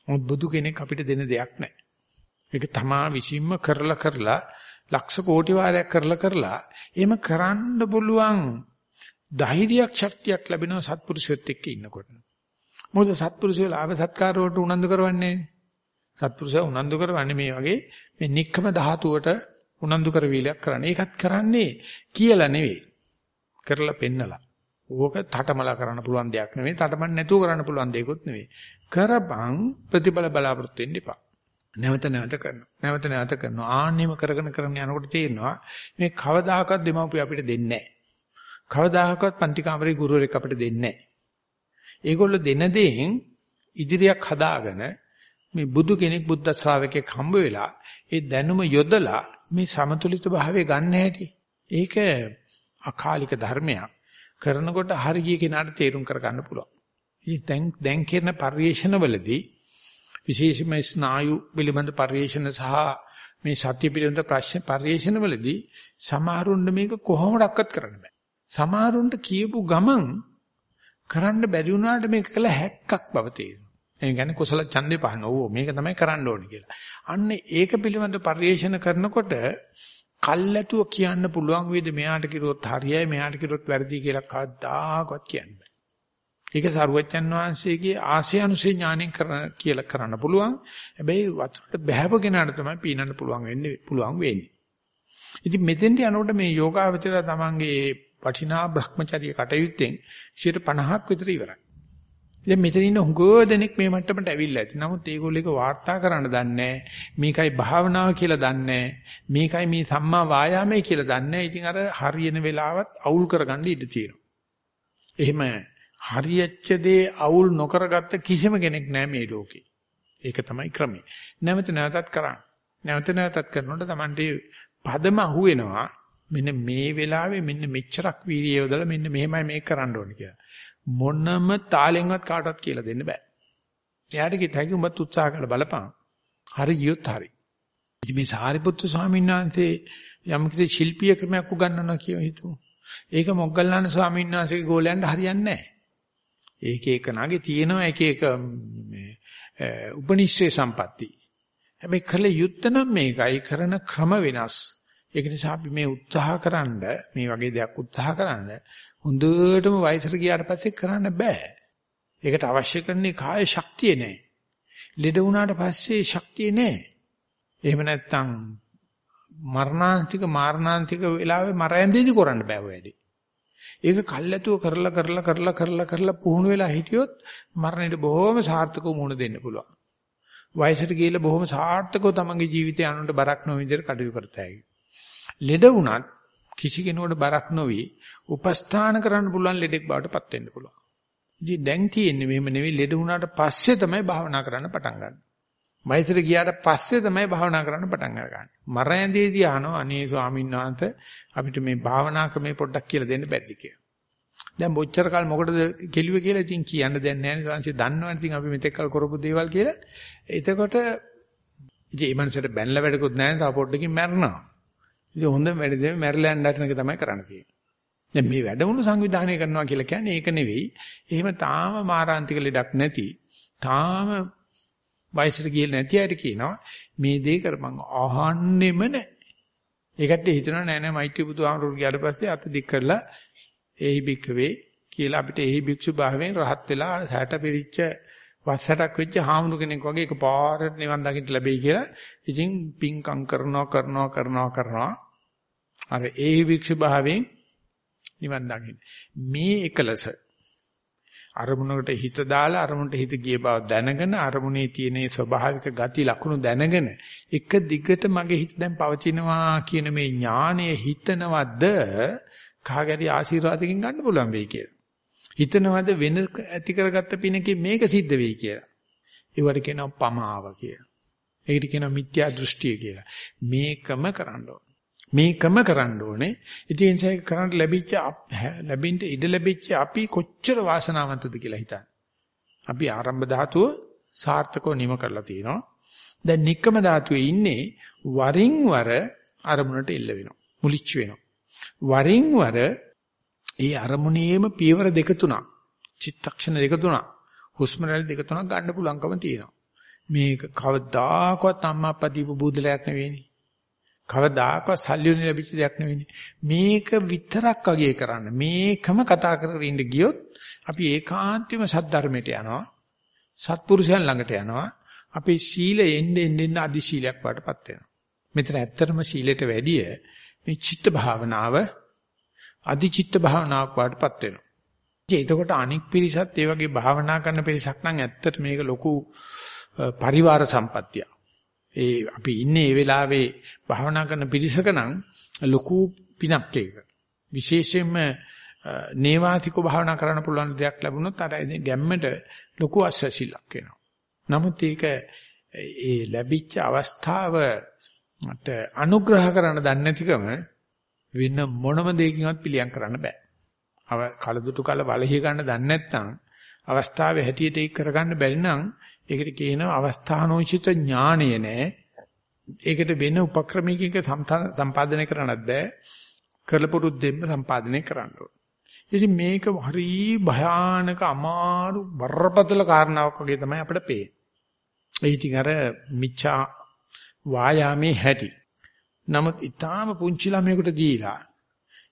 මොකද බුදු කෙනෙක් අපිට දෙන දෙයක් නැහැ. ඒක තමා විසින්ම කරලා කරලා ලක්ෂ කෝටි වාරයක් කරලා කරලා එහෙම කරන්න පුළුවන් ධෛර්යයක් ශක්තියක් ලැබෙනවා සත්පුරුෂයොත් එක්ක ඉන්නකොට. මොකද සත්පුරුෂයෝ ලාභ සත්කාර වලට උනන්දු කරවන්නේ සත්පුරුෂයා උනන්දු කරවන්නේ මේ වගේ මේ නික්කම ධාතුවට උනන්දු කරවීලක් කරන්නේ. ඒකත් කරන්නේ කියලා නෙවෙයි. කරලා පෙන්නලා. ඕක තටමලා කරන්න පුළුවන් දෙයක් නෙවෙයි. තටමන් නැතුව කරන්න පුළුවන් දෙයක්වත් නෙවෙයි. කරපන් ප්‍රතිබල බලාපොරොත්තු වෙන්න එපා. නැවත නැවත කරනවා. නැවත නැවත කරනවා. ආන්නෙම කරගෙන කරගෙන යනකොට තේරෙනවා මේ කවදාකවත් දෙමව්පිය අපිට දෙන්නේ නැහැ. කවදාකවත් පන්ති කාමරේ ගුරුවරයෙක් අපිට දෙන්නේ නැහැ. ඒගොල්ලෝ දෙන දෙයින් ඉදිරියක් හදාගෙන මේ බුදු කෙනෙක් බුද්ධ ශ්‍රාවකෙක් හම්බ වෙලා ඒ දැනුම යොදලා මේ සමතුලිත භාවය ගන්න හැටි. ඒක අකාලික ධර්මයක්. කරනකොට හරිය කෙනාට තේරුම් කර ගන්න පුළුවන්. ඉතින් දැන් දැන් කරන පරිේශනවලදී විශේෂයෙන්ම ස්නායු පිළිබඳ පරිේශන සහ මේ සත්‍ය පිළිබඳ ප්‍රශ්න පරිේශනවලදී සමහරුන්න මේක කොහොමඩක්වත් කරන්න බෑ. සමහරුන්ට කියපු ගමන් කරන්න බැරි වුණාට මේක කළ හැක්කක් බව තේරෙනවා. ඒ කියන්නේ කුසල ඡන්දේ පහන. ඕ මේක තමයි කරන්න ඕනේ කියලා. අන්න ඒක පිළිබඳ පරිේශන කරනකොට කල්ැතුව කියන්න පුළුවන් වේද මෙයාට කිරුවොත් හරියයි මෙයාට කිරුවොත් වැරදි කියලා කවදාකවත් කියන්න බෑ. ඒක සරුවච්චන් වහන්සේගේ ආශය අනුසේ ඥාණයෙන් කරන කියලා කරන්න පුළුවන්. හැබැයි වතුරට බහැවගෙනාට තමයි පීනන්න පුළුවන් වෙන්නේ පුළුවන් වෙන්නේ. ඉතින් මෙතෙන්ට යනකොට මේ යෝගාවචරය තමන්ගේ වටිනා Brahmacharya කටයුත්තෙන් 50ක් විතර ඉවරයි. දැන් මෙතන ඉන්න හුඟෝ දෙනෙක් මේ මට්ටමට ඇවිල්ලා ඇති. නමුත් ඒගොල්ලෝ ඒක වාර්තා කරන්න දන්නේ මේකයි භාවනාව කියලා දන්නේ මේකයි මේ සම්මා වායාමයේ කියලා දන්නේ ඉතින් අර හරියන වෙලාවත් අවුල් කරගන්න ඉඩ තියෙනවා. එහෙම හරියච්ච දේ අවුල් නොකරගත්ත කිසිම කෙනෙක් නැහැ මේ ලෝකේ. ඒක තමයි ක්‍රමය. නැවත නැවතත් කරන්න. නැවත නැවතත් කරනකොට Tamante පදම අහුවෙනවා. මෙන්න මේ වෙලාවේ මෙන්න මෙච්චරක් වීර්යය යොදලා මෙන්න මෙහෙමයි මේක කරන්න ඕනේ කියලා. මොනම තාලෙන්වත් කාටවත් කියලා දෙන්න බෑ. එයාට කිත හැකි උඹත් උත්සාහ කරලා බලපන්. හරි ගියොත් හරි. ඉතින් මේ සාරිපුත්තු ස්වාමීන් වහන්සේ යම් කිසි ශිල්පීය ක්‍රමයක් උගන්වනවා කියලා හිතුවා. ඒක මොග්ගල්ලාන ස්වාමීන් වහන්සේගේ ගෝලයන්ට හරියන්නේ නැහැ. ඒක එක නාගේ තියෙනවා එක එක මේ උපනිශ්‍රේ සම්පatti. හැබැයි කල යුත්ත නම් මේකයි කරන ක්‍රම වෙනස්. ඒක නිසා අපි මේ උත්සාහකරනද මේ වගේ දෙයක් උත්සාහකරනද හොඳටම වයසට ගියාට පස්සේ කරන්න බෑ. ඒකට අවශ්‍ය කරන්නේ කාය ශක්තිය නෑ. ලෙඩ වුණාට පස්සේ ශක්තිය නෑ. එහෙම නැත්නම් මරණාන්තික මාරණාන්තික වෙලාවේ මර ඇඳේදී කරන්න බෑ වැඩි. ඒක කල්ැතුව කරලා කරලා කරලා කරලා කරලා පුහුණු වෙලා හිටියොත් මරණයට බොහොම සාර්ථකව මුහුණ දෙන්න පුළුවන්. වයසට ගිහිල්ලා බොහොම සාර්ථකව තමන්ගේ ජීවිතය අනුන්ට බරක් නොවන විදිහට කටයුතු කරතයි. ලෙඩ වුණත් කිසි කෙනෙකුට බරක් නොවි උපස්ථාන කරන්න පුළුවන් ලෙඩෙක් බවට පත් වෙන්න පුළුවන්. ඉතින් දැන් තියෙන්නේ මෙහෙම නෙවෙයි ලෙඩ වුණාට පස්සේ තමයි භාවනා කරන්න පටන් ගන්න. වයසට ගියාට පස්සේ තමයි භාවනා කරන්න පටන් ගන්න. මරණයේදී අහනවා අනේ ස්වාමීන් වහන්සේ අපිට මේ භාවනා ක්‍රමේ පොඩ්ඩක් කියලා දෙන්න බැරිද කියලා. දැන් බොච්චර කල් මොකටද කෙලිුවේ කියලා ඉතින් කියන්න දෙයක් නැහැ නේ සංසි දන්නවනේ ඉතින් අපි මෙතෙක් කල් කරපු දේවල් කියලා. එතකොට ඉතින් මේ මනසට බැනලා වැඩකුත් නැහැ තව පොඩ්ඩකින් මැරෙනවා. ඉතින් හොඳම වැඩ දෙන්නේ මැරිලා යන්න හදන එක තමයි කරන්න තියෙන්නේ. දැන් මේ වැඩමුළු සංවිධානය කරනවා කියලා කියන්නේ ඒක නෙවෙයි. එහෙම තාම මාරාන්තික ලෙඩක් නැති, තාම වයසට ගියලා නැති අයට කියනවා මේ දේ කරපන් අහන්නෙම නැහැ. ඒකට හිතනවා නෑ නෑ මෛත්‍රී බුදුහාමුදුරු ගියාට පස්සේ අත දික් කරලා එහි බික්කවේ කියලා අපිට එහි භික්ෂු භාවයෙන් රහත් වෙලා සැට පිරිච්ච වස්සටක් වෙච්ච හාමුදුර කෙනෙක් වගේ එකපාරට නිවන් දකින්න ලැබෙයි කියලා ඉතින් පිංකම් කරනවා කරනවා කරනවා කරනවා අර ඒ වික්ෂ භාවයෙන් නිවන් දකින්න. මේ එකලස අරමුණකට හිත දාලා අරමුණට හිත ගිය බව දැනගෙන අරමුණේ තියෙන ස්වභාවික ගති ලක්ෂණ දැනගෙන එක දිගට මගේ හිත දැන් පවතිනවා කියන මේ ඥානය හිතනවද කාගරි ආශිර්වාදකින් ගන්න පුළුවන් වෙයි කියලා. හිතනවද වෙන ඇති කරගත්ත පිනකින් මේක සිද්ධ වෙයි කියලා. ඒවට කියනවා පමාව කියලා. ඒකට කියනවා මිත්‍යා දෘෂ්ටිය කියලා. මේකම කරන්න ඕන. මේකම කරන්න ඕනේ. ඉතින් ඒක කරන්න ලැබිච්ච ලැබින්න ඉඩ ලැබිච්ච අපි කොච්චර වාසනාවන්තද කියලා හිතන්න. අපි ආරම්භ ධාතුව සාර්ථකව නිම කරලා තියෙනවා. දැන් නික්කම ධාතුවේ ඉන්නේ වරින් වර අරමුණට එල්ල වෙනවා. මුලිච්ච වෙනවා. වරින් වර ඒ අරමුණේම පියවර දෙක තුනක් චිත්තක්ෂණ දෙක තුනක් හුස්ම රැලි දෙක තුනක් ගන්න පුළුවන්කම තියෙනවා. මේක කවදාකවත් අම්මා අප්පා දීපු බුදලයක් නෙවෙයිනේ. කවදාකවත් සල්ලි වලින් ලැබිච්ච දෙයක් නෙවෙයිනේ. මේක විතරක් වගේ කරන්න. මේකම කතා කරගෙන ඉඳ ගියොත් අපි ඒකාන්තයෙන්ම සද්ධර්මයට යනවා. සත්පුරුෂයන් ළඟට යනවා. අපේ සීලය එන්න එන්න අදි සීලයක් වඩපත් වෙනවා. මෙතන ඇත්තටම සීලයට වැඩිය මේ චිත්ත භාවනාව අදි චිත්ත භාවනාවක් වඩපත් වෙනවා. ඉතින් එතකොට අනික් පිරිසත් ඒ වගේ භාවනා කරන පිරිසක් නම් ඇත්තට මේක ලොකු පරිවාර සම්පත්තිය. ඒ අපි ඉන්නේ මේ වෙලාවේ භාවනා කරන පිරිසක නම් ලොකු පිනක් ඒක. විශේෂයෙන්ම නේවාතිකව භාවනා කරන්න පුළුවන් දෙයක් ලැබුණොත් අර ගැම්මට ලොකු අස්සසිලක් වෙනවා. නමුත් ඒක ඒ ලැබිච්ච අවස්ථාව මට අනුග්‍රහ කරන්න දන්නේ නැතිකම වෙන මොනම දෙයකින්වත් පිළියම් කරන්න බෑ. අව කලදුටු කල බලහිය ගන්න දන්නේ නැත්නම් අවස්ථාවේ හැටියට ඒක කරගන්න බැරි නම් ඒකට කියනවා අවස්ථානෝචිත ඥානය නෑ. ඒකට වෙන උපක්‍රමයකින් සම්පාදනය කරන්නත් බෑ. කළපුරුත් දෙන්න සම්පාදනය කරන්න ඕන. ඉතින් මේක හරි භයානක අමාරු බරපතල කාරණාවක් වගේ තමයි අපිට පේන්නේ. ඒ ඉතින් අර මිච්ඡා වායාමේ හැටි. නමුත් ඊටාම පුංචි ළමයෙකුට දීලා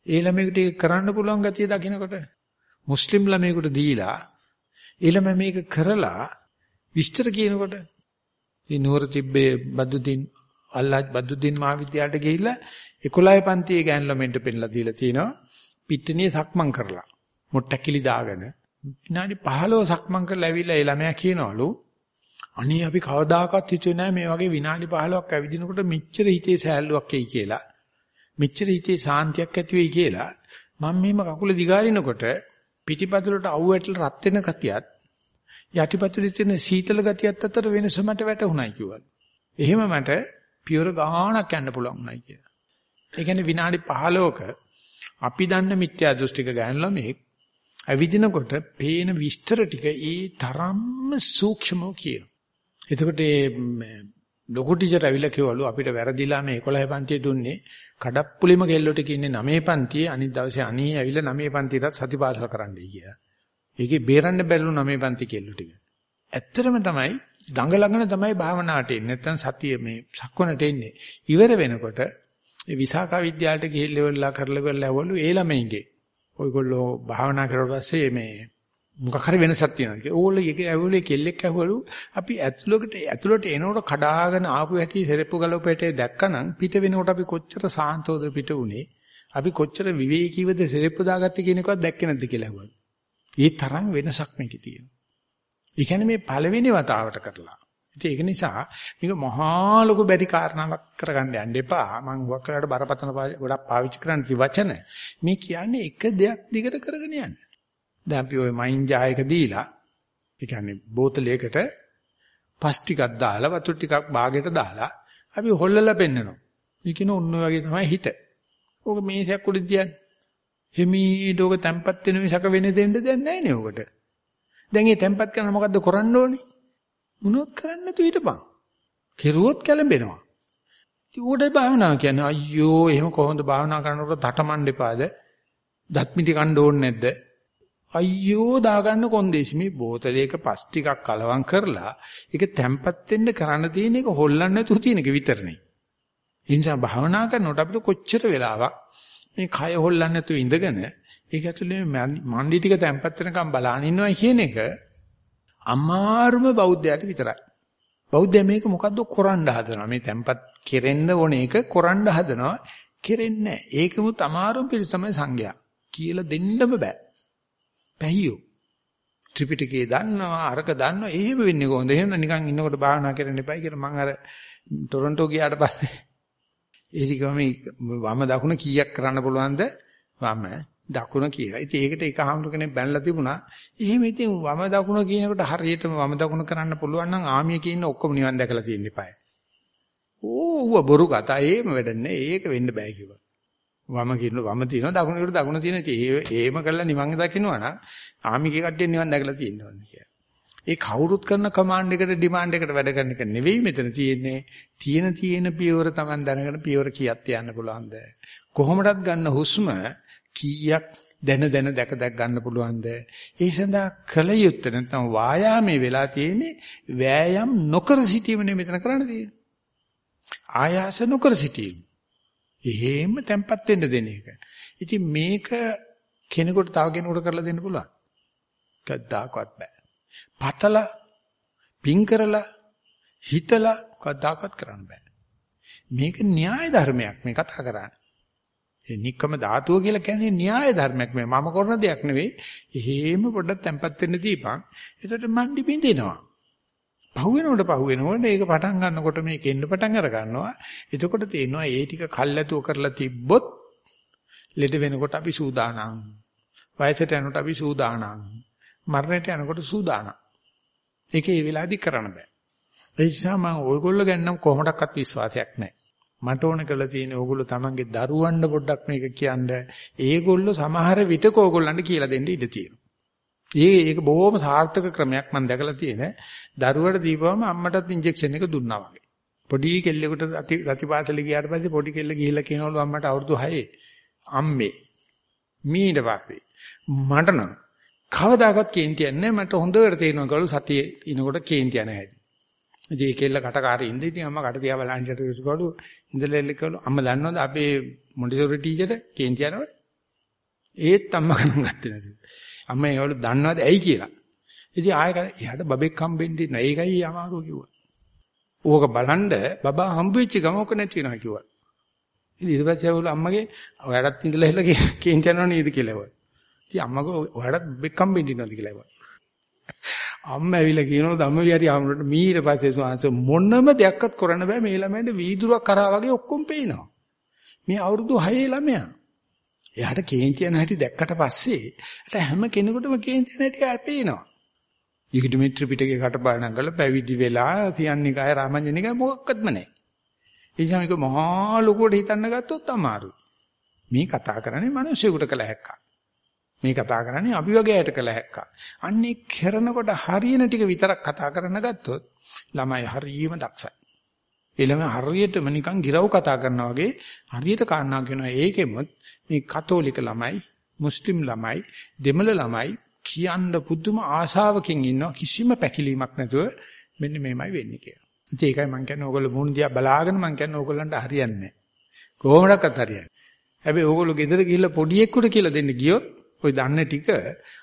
ඒ ළමයෙකුට ඒක කරන්න පුළුවන් ගතිය දකිනකොට මුස්ලිම් ළමයෙකුට දීලා ඒ ළමයා මේක කරලා විස්තර කියනකොට මේ නුවර තිබ්බේ බද්දුදීන් අල්ලාහ් බද්දුදීන් මහාවිද්‍යාලයට ගිහිල්ලා 11 පන්තියේ ගෑන් ළමෙන්ට පෙන්ලා දීලා තිනවා පිට්ටනිය සක්මන් කරලා මොට්ටකිලි දාගෙන විනාඩි 15 සක්මන් කරලා ඇවිල්ලා ඒ ළමයා කියනවලු අනේ අපි කවදාකවත් හිතුවේ නැහැ මේ වගේ විනාඩි 15ක් ඇවිදිනකොට මෙච්චර හිතේ සෑල්ලුවක් එයි කියලා. මෙච්චර හිතේ සාන්තියක් ඇති වෙයි කියලා. මම මෙහෙම කකුල දිගාරිනකොට පිටිපතුලට අවු වැටලා රත් වෙන ගතියත් යටිපතුලේ තියෙන සීතල ගතියත් අතර වෙනස මට වැටහුණයි කිව්වා. එහෙම මට පියවර ගාණක් යන්න පුළුවන් උනායි කියලා. ඒ කියන්නේ විනාඩි 15ක අපි දන්න මිත්‍යා දෘෂ්ටික ගෑනු ළමෙක් ඇවිදිනකොට පේන විස්තර ටික ඒ තරම්ම සූක්ෂමව කියනවා. එතකොට මේ ලොකු ටීචර් ඇවිල්ලා කිව්වලු අපිට වැරදිලා මේ 11 පන්තියේ දුන්නේ කඩප්පුලිම කෙල්ලොට කියන්නේ 9 පන්තියේ අනිත් දවසේ අනී ඇවිල්ලා 9 පන්තියටත් සතිපාසල කරන්නයි කියලා. ඒකේ බේරන්න බැරිලු 9 පන්ති කෙල්ලෝ ටික. ඇත්තටම තමයි ගඟ ළඟන තමයි භාවනාවට එන්නේ. නැත්තම් සතිය මේ සක්වනට එන්නේ. ඉවර වෙනකොට ඒ විසාකා විද්‍යාලයට ගිහිල්ලා ඉවරලා කරලා ඉවරලා ඇවලු ඒ ළමයින්ගේ. ඔයගොල්ලෝ භාවනා කරලා පස්සේ මේ මොකක් හරි වෙනසක් තියෙනවා කියලා. ඕගොල්ලෝ ඒක ඇවුලේ කෙල්ලෙක් ඇහුවලු අපි ඇතුළකට ඇතුළට එනකොට කඩාගෙන ආපු හැටි සෙරප්පු ගලපේටේ දැක්කනම් පිට වෙනකොට අපි කොච්චර සාන්තෝද පිට උනේ. අපි කොච්චර විවේකීවද සෙරප්පු දාගත්තේ කියන එකවත් දැක්කේ නැද්ද කියලා ඇහුවා. ඒ තරම් වෙනසක් මේකේ තියෙනවා. ඒ කියන්නේ මේ පළවෙනි වතාවට කරලා. ඉතින් ඒක නිසා මේක මහා ලොකු බැරි කාරණාවක් කරගන්න යන්න එපා. මම හුඟක් කරලා බරපතල ගොඩක් පාවිච්චි කරන්න ති වචන. මේ කියන්නේ එක දෙයක් දිගට කරගෙන යන්න. දැන් අපි ওই මයින් ජායක දීලා ඒ කියන්නේ බෝතලයකට පස් ටිකක් දාලා වතුර ටිකක් බාගෙට දාලා අපි හොල්ලලා පෙන්නනවා. මේ කියන ඔන්න වගේ තමයි හිත. ඕක මේසයක් උඩ තියන්නේ. හිමීට ඕක තැම්පත් වෙන මිසක වෙන දෙන්න දෙයක් නැහැ නේ ඕකට. දැන් මේ තැම්පත් කරන මොකද්ද කරන්න ඕනේ? මොනවත් කරන්න නැතුව හිටපන්. කෙරුවොත් කැළඹෙනවා. ඉතින් උඩේ භාවනා කියන්නේ අයියෝ එහෙම කොහොමද භාවනා කරනකොට තටමඬ එපාද? දත් මිටි කන්න ඕනේ නැද්ද? අයියෝ දාගන්න කොන්දේසි මේ බෝතලයක පස් ටිකක් කලවම් කරලා ඒක තැම්පත් වෙන්න කරන්න තියෙන එක හොල්ලන්න නැතුව තියෙන එක විතරනේ. ඒ නිසා භාවනා කරනකොට අපිට කොච්චර වෙලාවක් මේ කය හොල්ලන්න නැතුව ඉඳගෙන ඒක ඇතුලේ මණ්ඩි ටික තැම්පත් වෙනකම් බලන් ඉන්නවා කියන එක අමාරුම බෞද්ධයාට විතරයි. බෞද්ධයා මේක මොකද්ද කරන්න හදනවා මේ තැම්පත් කෙරෙන්න ඕන එක කරන්න හදනවා කෙරෙන්නේ නැහැ. ඒකමුත් අමාරුම පිළිස තමයි සංඝයා. කියලා දෙන්නම බෑ. පැහියෝ. ත්‍රිපිටකේ දන්නවා අරක දන්නවා එහෙම වෙන්නේ කොහොමද? එහෙම නිකන් ඉන්නකොට භාවනා කරන්න එපයි කියලා මම අර ටොරන්ටෝ ගියාට පස්සේ ඒදිකම වම දකුණ කීයක් කරන්න පුළුවන්ද? වම දකුණ කියලා. ඉතින් ඒකට එක හාමුදුර කෙනෙක් බැනලා තිබුණා. එහෙම ඉතින් වම දකුණ කියනකොට හරියටම වම දකුණ කරන්න පුළුවන් නම් ආමිය කියන ඔක්කොම නිවන් දැකලා තියෙන්න eBay. ඕව බොරු කතා. ඒම වැඩන්නේ. ඒක වෙන්න බෑ කිව්වා. වම කියන වම තියෙනවා දකුණ කියන දකුණ තියෙන ඒ ඒම කරලා නිවන් දකින්නවා නම් ආමිගේ කට්ටිය නිවන් දැකලා තියෙනවා කියලා. ඒ කවුරුත් කරන කමාන්ඩ් එකට ඩිමාන්ඩ් එකට වැඩ කරන එක නෙවෙයි මෙතන තියෙන්නේ. තියෙන තියෙන පියවර Taman දැනගෙන පියවර කීයක් තියන්න පුළුවන්ද? කොහොමදත් ගන්න හුස්ම කීයක් දැන දැන දැක දැක ගන්න පුළුවන්ද? ඒ සඳහා කල යුත්තේ නැත්නම් වායාමයේ වෙලා තියෙන්නේ වෑයම් නොකර සිටීමනේ මෙතන කරන්න තියෙන්නේ. ආයාස නොකර සිටීම. එහෙම තැම්පත් වෙන්න දෙන එක. ඉතින් මේක කෙනෙකුට තව කෙනෙකුට කරලා දෙන්න පුළුවන්. කද්දාකවත් බෑ. පතලා පින් කරලා හිතලා කද්දාකවත් කරන්න බෑ. මේක න්‍යාය ධර්මයක් මේ කතා කරන්නේ. ඒ නික්කම ධාතුව කියලා කියන්නේ න්‍යාය ධර්මයක් මේ මම කරන දෙයක් නෙවෙයි. එහෙම පොඩ්ඩක් තැම්පත් වෙන්න දීපන්. එතකොට මණ්ඩි බින්දිනවා. පහු වෙනකොට පහු වෙනකොට ඒක පටන් ගන්නකොට මේක එන්න පටන් අර ගන්නවා. එතකොට තේනවා ඒ ටික කල්ැතුව කරලා තිබ්බොත් ලෙඩ වෙනකොට අපි සූදානම්. වයසට යනකොට අපි සූදානම්. මරණයට යනකොට සූදානම්. ඒක ඒ වෙලාවේදී කරන්න බෑ. ඒ නිසා මම ඕගොල්ලෝ ගැන නම් කොහොමඩක්වත් විශ්වාසයක් නැහැ. මට ඕන කරලා තියෙන ඕගොල්ලෝ තමන්ගේ දරුවන්ට පොඩ්ඩක් මේක කියන්න. ඒගොල්ලෝ සමහර විටක ඕගොල්ලන්ට කියලා දෙන්න ඉඩ තියෙනවා. ඒ ඒක බොහොම සාර්ථක ක්‍රමයක් මම දැකලා තියෙන. දරුවට දීපුවම අම්මටත් ඉන්ජෙක්ෂන් එක දුන්නා වගේ. පොඩි කෙල්ලෙකුට රතිපාසල ගියාට පස්සේ පොඩි කෙල්ල ගිහිල්ලා කියනවලු අම්මට අවුරුදු 6 අම්මේ මීට පස්සේ මට නම් කවදාකවත් කේන්තියක් නැහැ මට හොඳට තේරෙනවා කළු සතියේ ඉනකොට කේන්තිය නැහැ. ඉතින් ඒ කෙල්ල කටකාරී ඉඳ ඉතින් අම්මා කට තියා බලන්න හිටියට කිව්වලු ඉඳලා එල්ලකවලු අම්මා දන්නවද අපේ මොන්ටිසෝරි ටීචර් කේන්ති යනවද? ඒත් අම්මා ගණන් ගත්තේ නැති. අම්මා ඒවලු දන්නවද ඇයි කියලා. ඉතින් ආයෙ එයාට බබෙක් හම්බෙන්න ඉන්න. ඒකයි අමාරුව කිව්වා. ඕක බලන්න බබා හම්බෙච්ච ගමක නැති වෙනවා කිව්වා. ඉතින් ඊට පස්සේ අවුල අම්මගේ ඔයාලත් ඉඳලා එල්ල කේන්ති යනව නේද කියලා ඒවා. ඉතින් අම්මගේ ඔයාලත් බබෙක් හම්බෙන්න ඉන්නවද කියලා ඒවා. අම්මා ඇවිල්ලා කියනවා ධම්මවිහාරي ආමුරට මීට පස්සේ ස්වාමීන් මොනම දෙයක්වත් කරන්න බෑ මේ ළමයට වීදුරක් කරා වගේ ඔක්කොම පේනවා. මේ අවුරුදු 6 ළමයා. එයාට කේන්ති යන හැටි දැක්කට පස්සේ එයාට හැම කෙනෙකුටම කේන්ති යන හැටි පේනවා. ඊකට මේ ත්‍රිපිටකේ කටපාඩම් කරලා පැවිදි වෙලා සියන්නිකාය රාමඤ්ඤනිකාය මොකක්වත්ම නැහැ. ඒ නිසා මේක මහා ලොකුවට හිතන්න ගත්තොත් අමාරුයි. මේ කතා කරන්නේ මිනිස්සුෙකුට කළ හැක්කක්. මේ කතා කරන්නේ අපි වගේ අයට කළ හැක්කක්. අන්නේ කරනකොට හරියන ටික විතරක් කතා කරන්න ගත්තොත් ළමයි හරියම දක්ෂයි. ඒ ළමයි හරියටම නිකන් ගිරව් කතා කරනවා වගේ හරියට කාරණා කියනවා ඒකෙමුත් මේ කතෝලික ළමයි, මුස්ලිම් ළමයි, දෙමළ ළමයි කියන්න පුදුම ආශාවකින් ඉන්නවා කිසිම පැකිලීමක් නැතුව මෙන්න මේමයි වෙන්නේ කියලා. ඉතින් ඒකයි මම කියන්නේ ඕගොල්ලෝ මුහුණ දිහා බලාගෙන මම කියන්නේ ඕගොල්ලන්ට හරියන්නේ නැහැ. කොහොමඩක්වත් හරියන්නේ. හැබැයි ඕගොල්ලෝ ගෙදර ගිහිල්ලා පොඩි එක්කුට කියලා දෙන්න ගියොත් ඔය දන්න ටික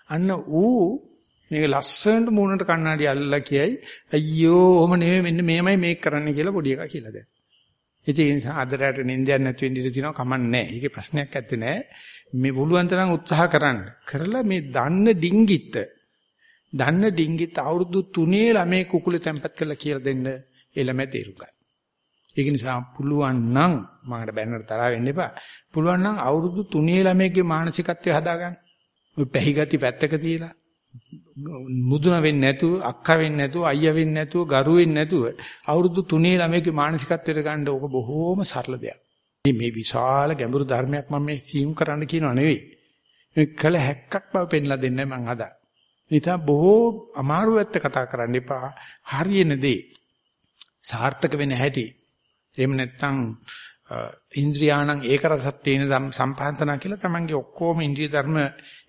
අන්න ඌ මේක ලස්සනට මූණට කණ්ණාඩි අල්ලලා කියයි අයියෝ ඔහම නෙමෙයි මෙන්න මේමයි මේක කරන්න කියලා පොඩි එකා කියලා දැන්. ඉතින් ඒ නිසා අදට නින්දයක් නැති වෙන්න ඉඩ තියෙනවා කමන්නේ නැහැ. ඒකේ ප්‍රශ්නයක් නැත්තේ නෑ. මේ පුළුවන් තරම් උත්සාහ කරන්න. කරලා මේ දන්න ඩිංගිත්ත දන්න ඩිංගිත් අවුරුදු 3 ළමේ කුකුල තැම්පත් කරලා කියලා දෙන්න එළම තේරුම් ගන්න. ඒක නිසා පුළුවන් නම් මකට බැන්නට තරහ වෙන්න එපා. පුළුවන් නම් අවුරුදු 3 ළමයිගේ මානසිකත්වය හදාගන්න. ඔය පැහිගති පැත්තක තියලා මුදුන වෙන්නේ නැතුව අක්කා වෙන්නේ නැතුව අයියා වෙන්නේ නැතුව ගරු වෙන්නේ නැතුව අවුරුදු 3 ළමයිගේ මානසිකත්වයට ගන්න ඕක බොහෝම සරල දෙයක්. මේ විශාල ගැඹුරු ධර්මයක් මම මේ සියුම් කරන්න කියනවා නෙවෙයි. මේ කල හැක්කක් බව පෙන්ලා දෙන්නයි මම හදා. නිසා බොහෝ අමාරු වැත්ත කතා කරන්න එපා. හරියන දේ සාර්ථක වෙන හැටි. එහෙම නැත්නම් ඉන්ද්‍රියාණං ඒක රසත් තියෙන සම්පාදනා කියලා තමන්ගේ ඔක්කොම ඉන්ද්‍රිය ධර්ම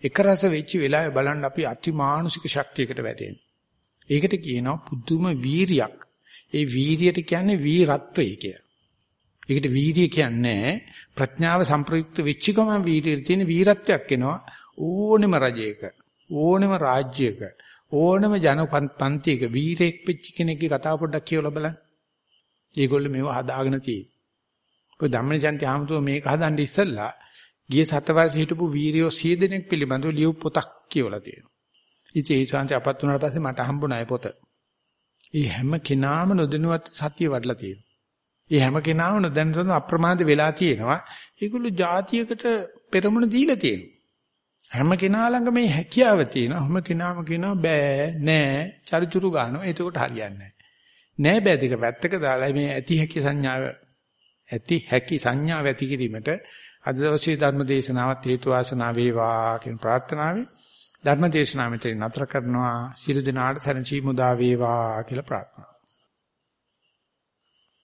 එක රස වෙච්ච වෙලාවේ බලන්න අපි අතිමානුෂික ශක්තියකට වැටෙනවා. ඒකට කියනවා පුදුම වීරියක්. ඒ වීරියට කියන්නේ වීරත්වය කියලා. ඒකට වීරිය කියන්නේ ප්‍රඥාව සංප්‍රයුක්ත වෙච්ච ගමන් වීරියට තියෙන වීරත්වයක් එනවා ඕනෙම රජයක ඕනෙම රාජ්‍යයක ඕනෙම ජනපන්තියක වීරෙක් වෙච්ච කෙනෙක්ගේ කතාව පොඩ්ඩක් කියවලා බලන්න. ඒගොල්ලෝ මේව හදාගෙන තියෙන්නේ. ඔය ධම්මනිසන්ති ආමතුම මේක හදන්න ඉස්සෙල්ලා ගිය සත වර්ෂ හිටපු වීරියෝ 100 දෙනෙක් පිළිබඳව ලියු පොතක් කියවලා තියෙනවා. ඉතින් ඒ ශාන්ති අපත් වුණාට පස්සේ මට හම්බුණා ඒ පොත. ඒ හැම කෙනාම නොදැනුවත් සතිය වඩලා තියෙනවා. ඒ හැම කෙනාම නොදැනුවත් අප්‍රමාද වෙලා තියෙනවා. ඒගොල්ලෝ જાතියකට පෙරමුණ දීලා තියෙනවා. හැම කෙනා ළඟ මේ හැකියාව තියෙනවා. හැම කෙනාම කියනවා බෑ නෑ චරිචුරු ගන්නවා. එතකොට හරියන්නේ නෑ. නෑ බෑ දෙක පැත්තක දාලා මේ ඇති හැකි සංඥාව ඇති හැකි සංඥාව ඇති කිරීමට අද දවසේ ධර්ම දේශනාවත් හේතු වාසනා වේවා කියන ප්‍රාර්ථනාවෙන් ධර්ම දේශනාව මෙතන නතර කරනවා. සියලු දෙනාට සැනසීම උදා වේවා කියලා ප්‍රාර්ථනා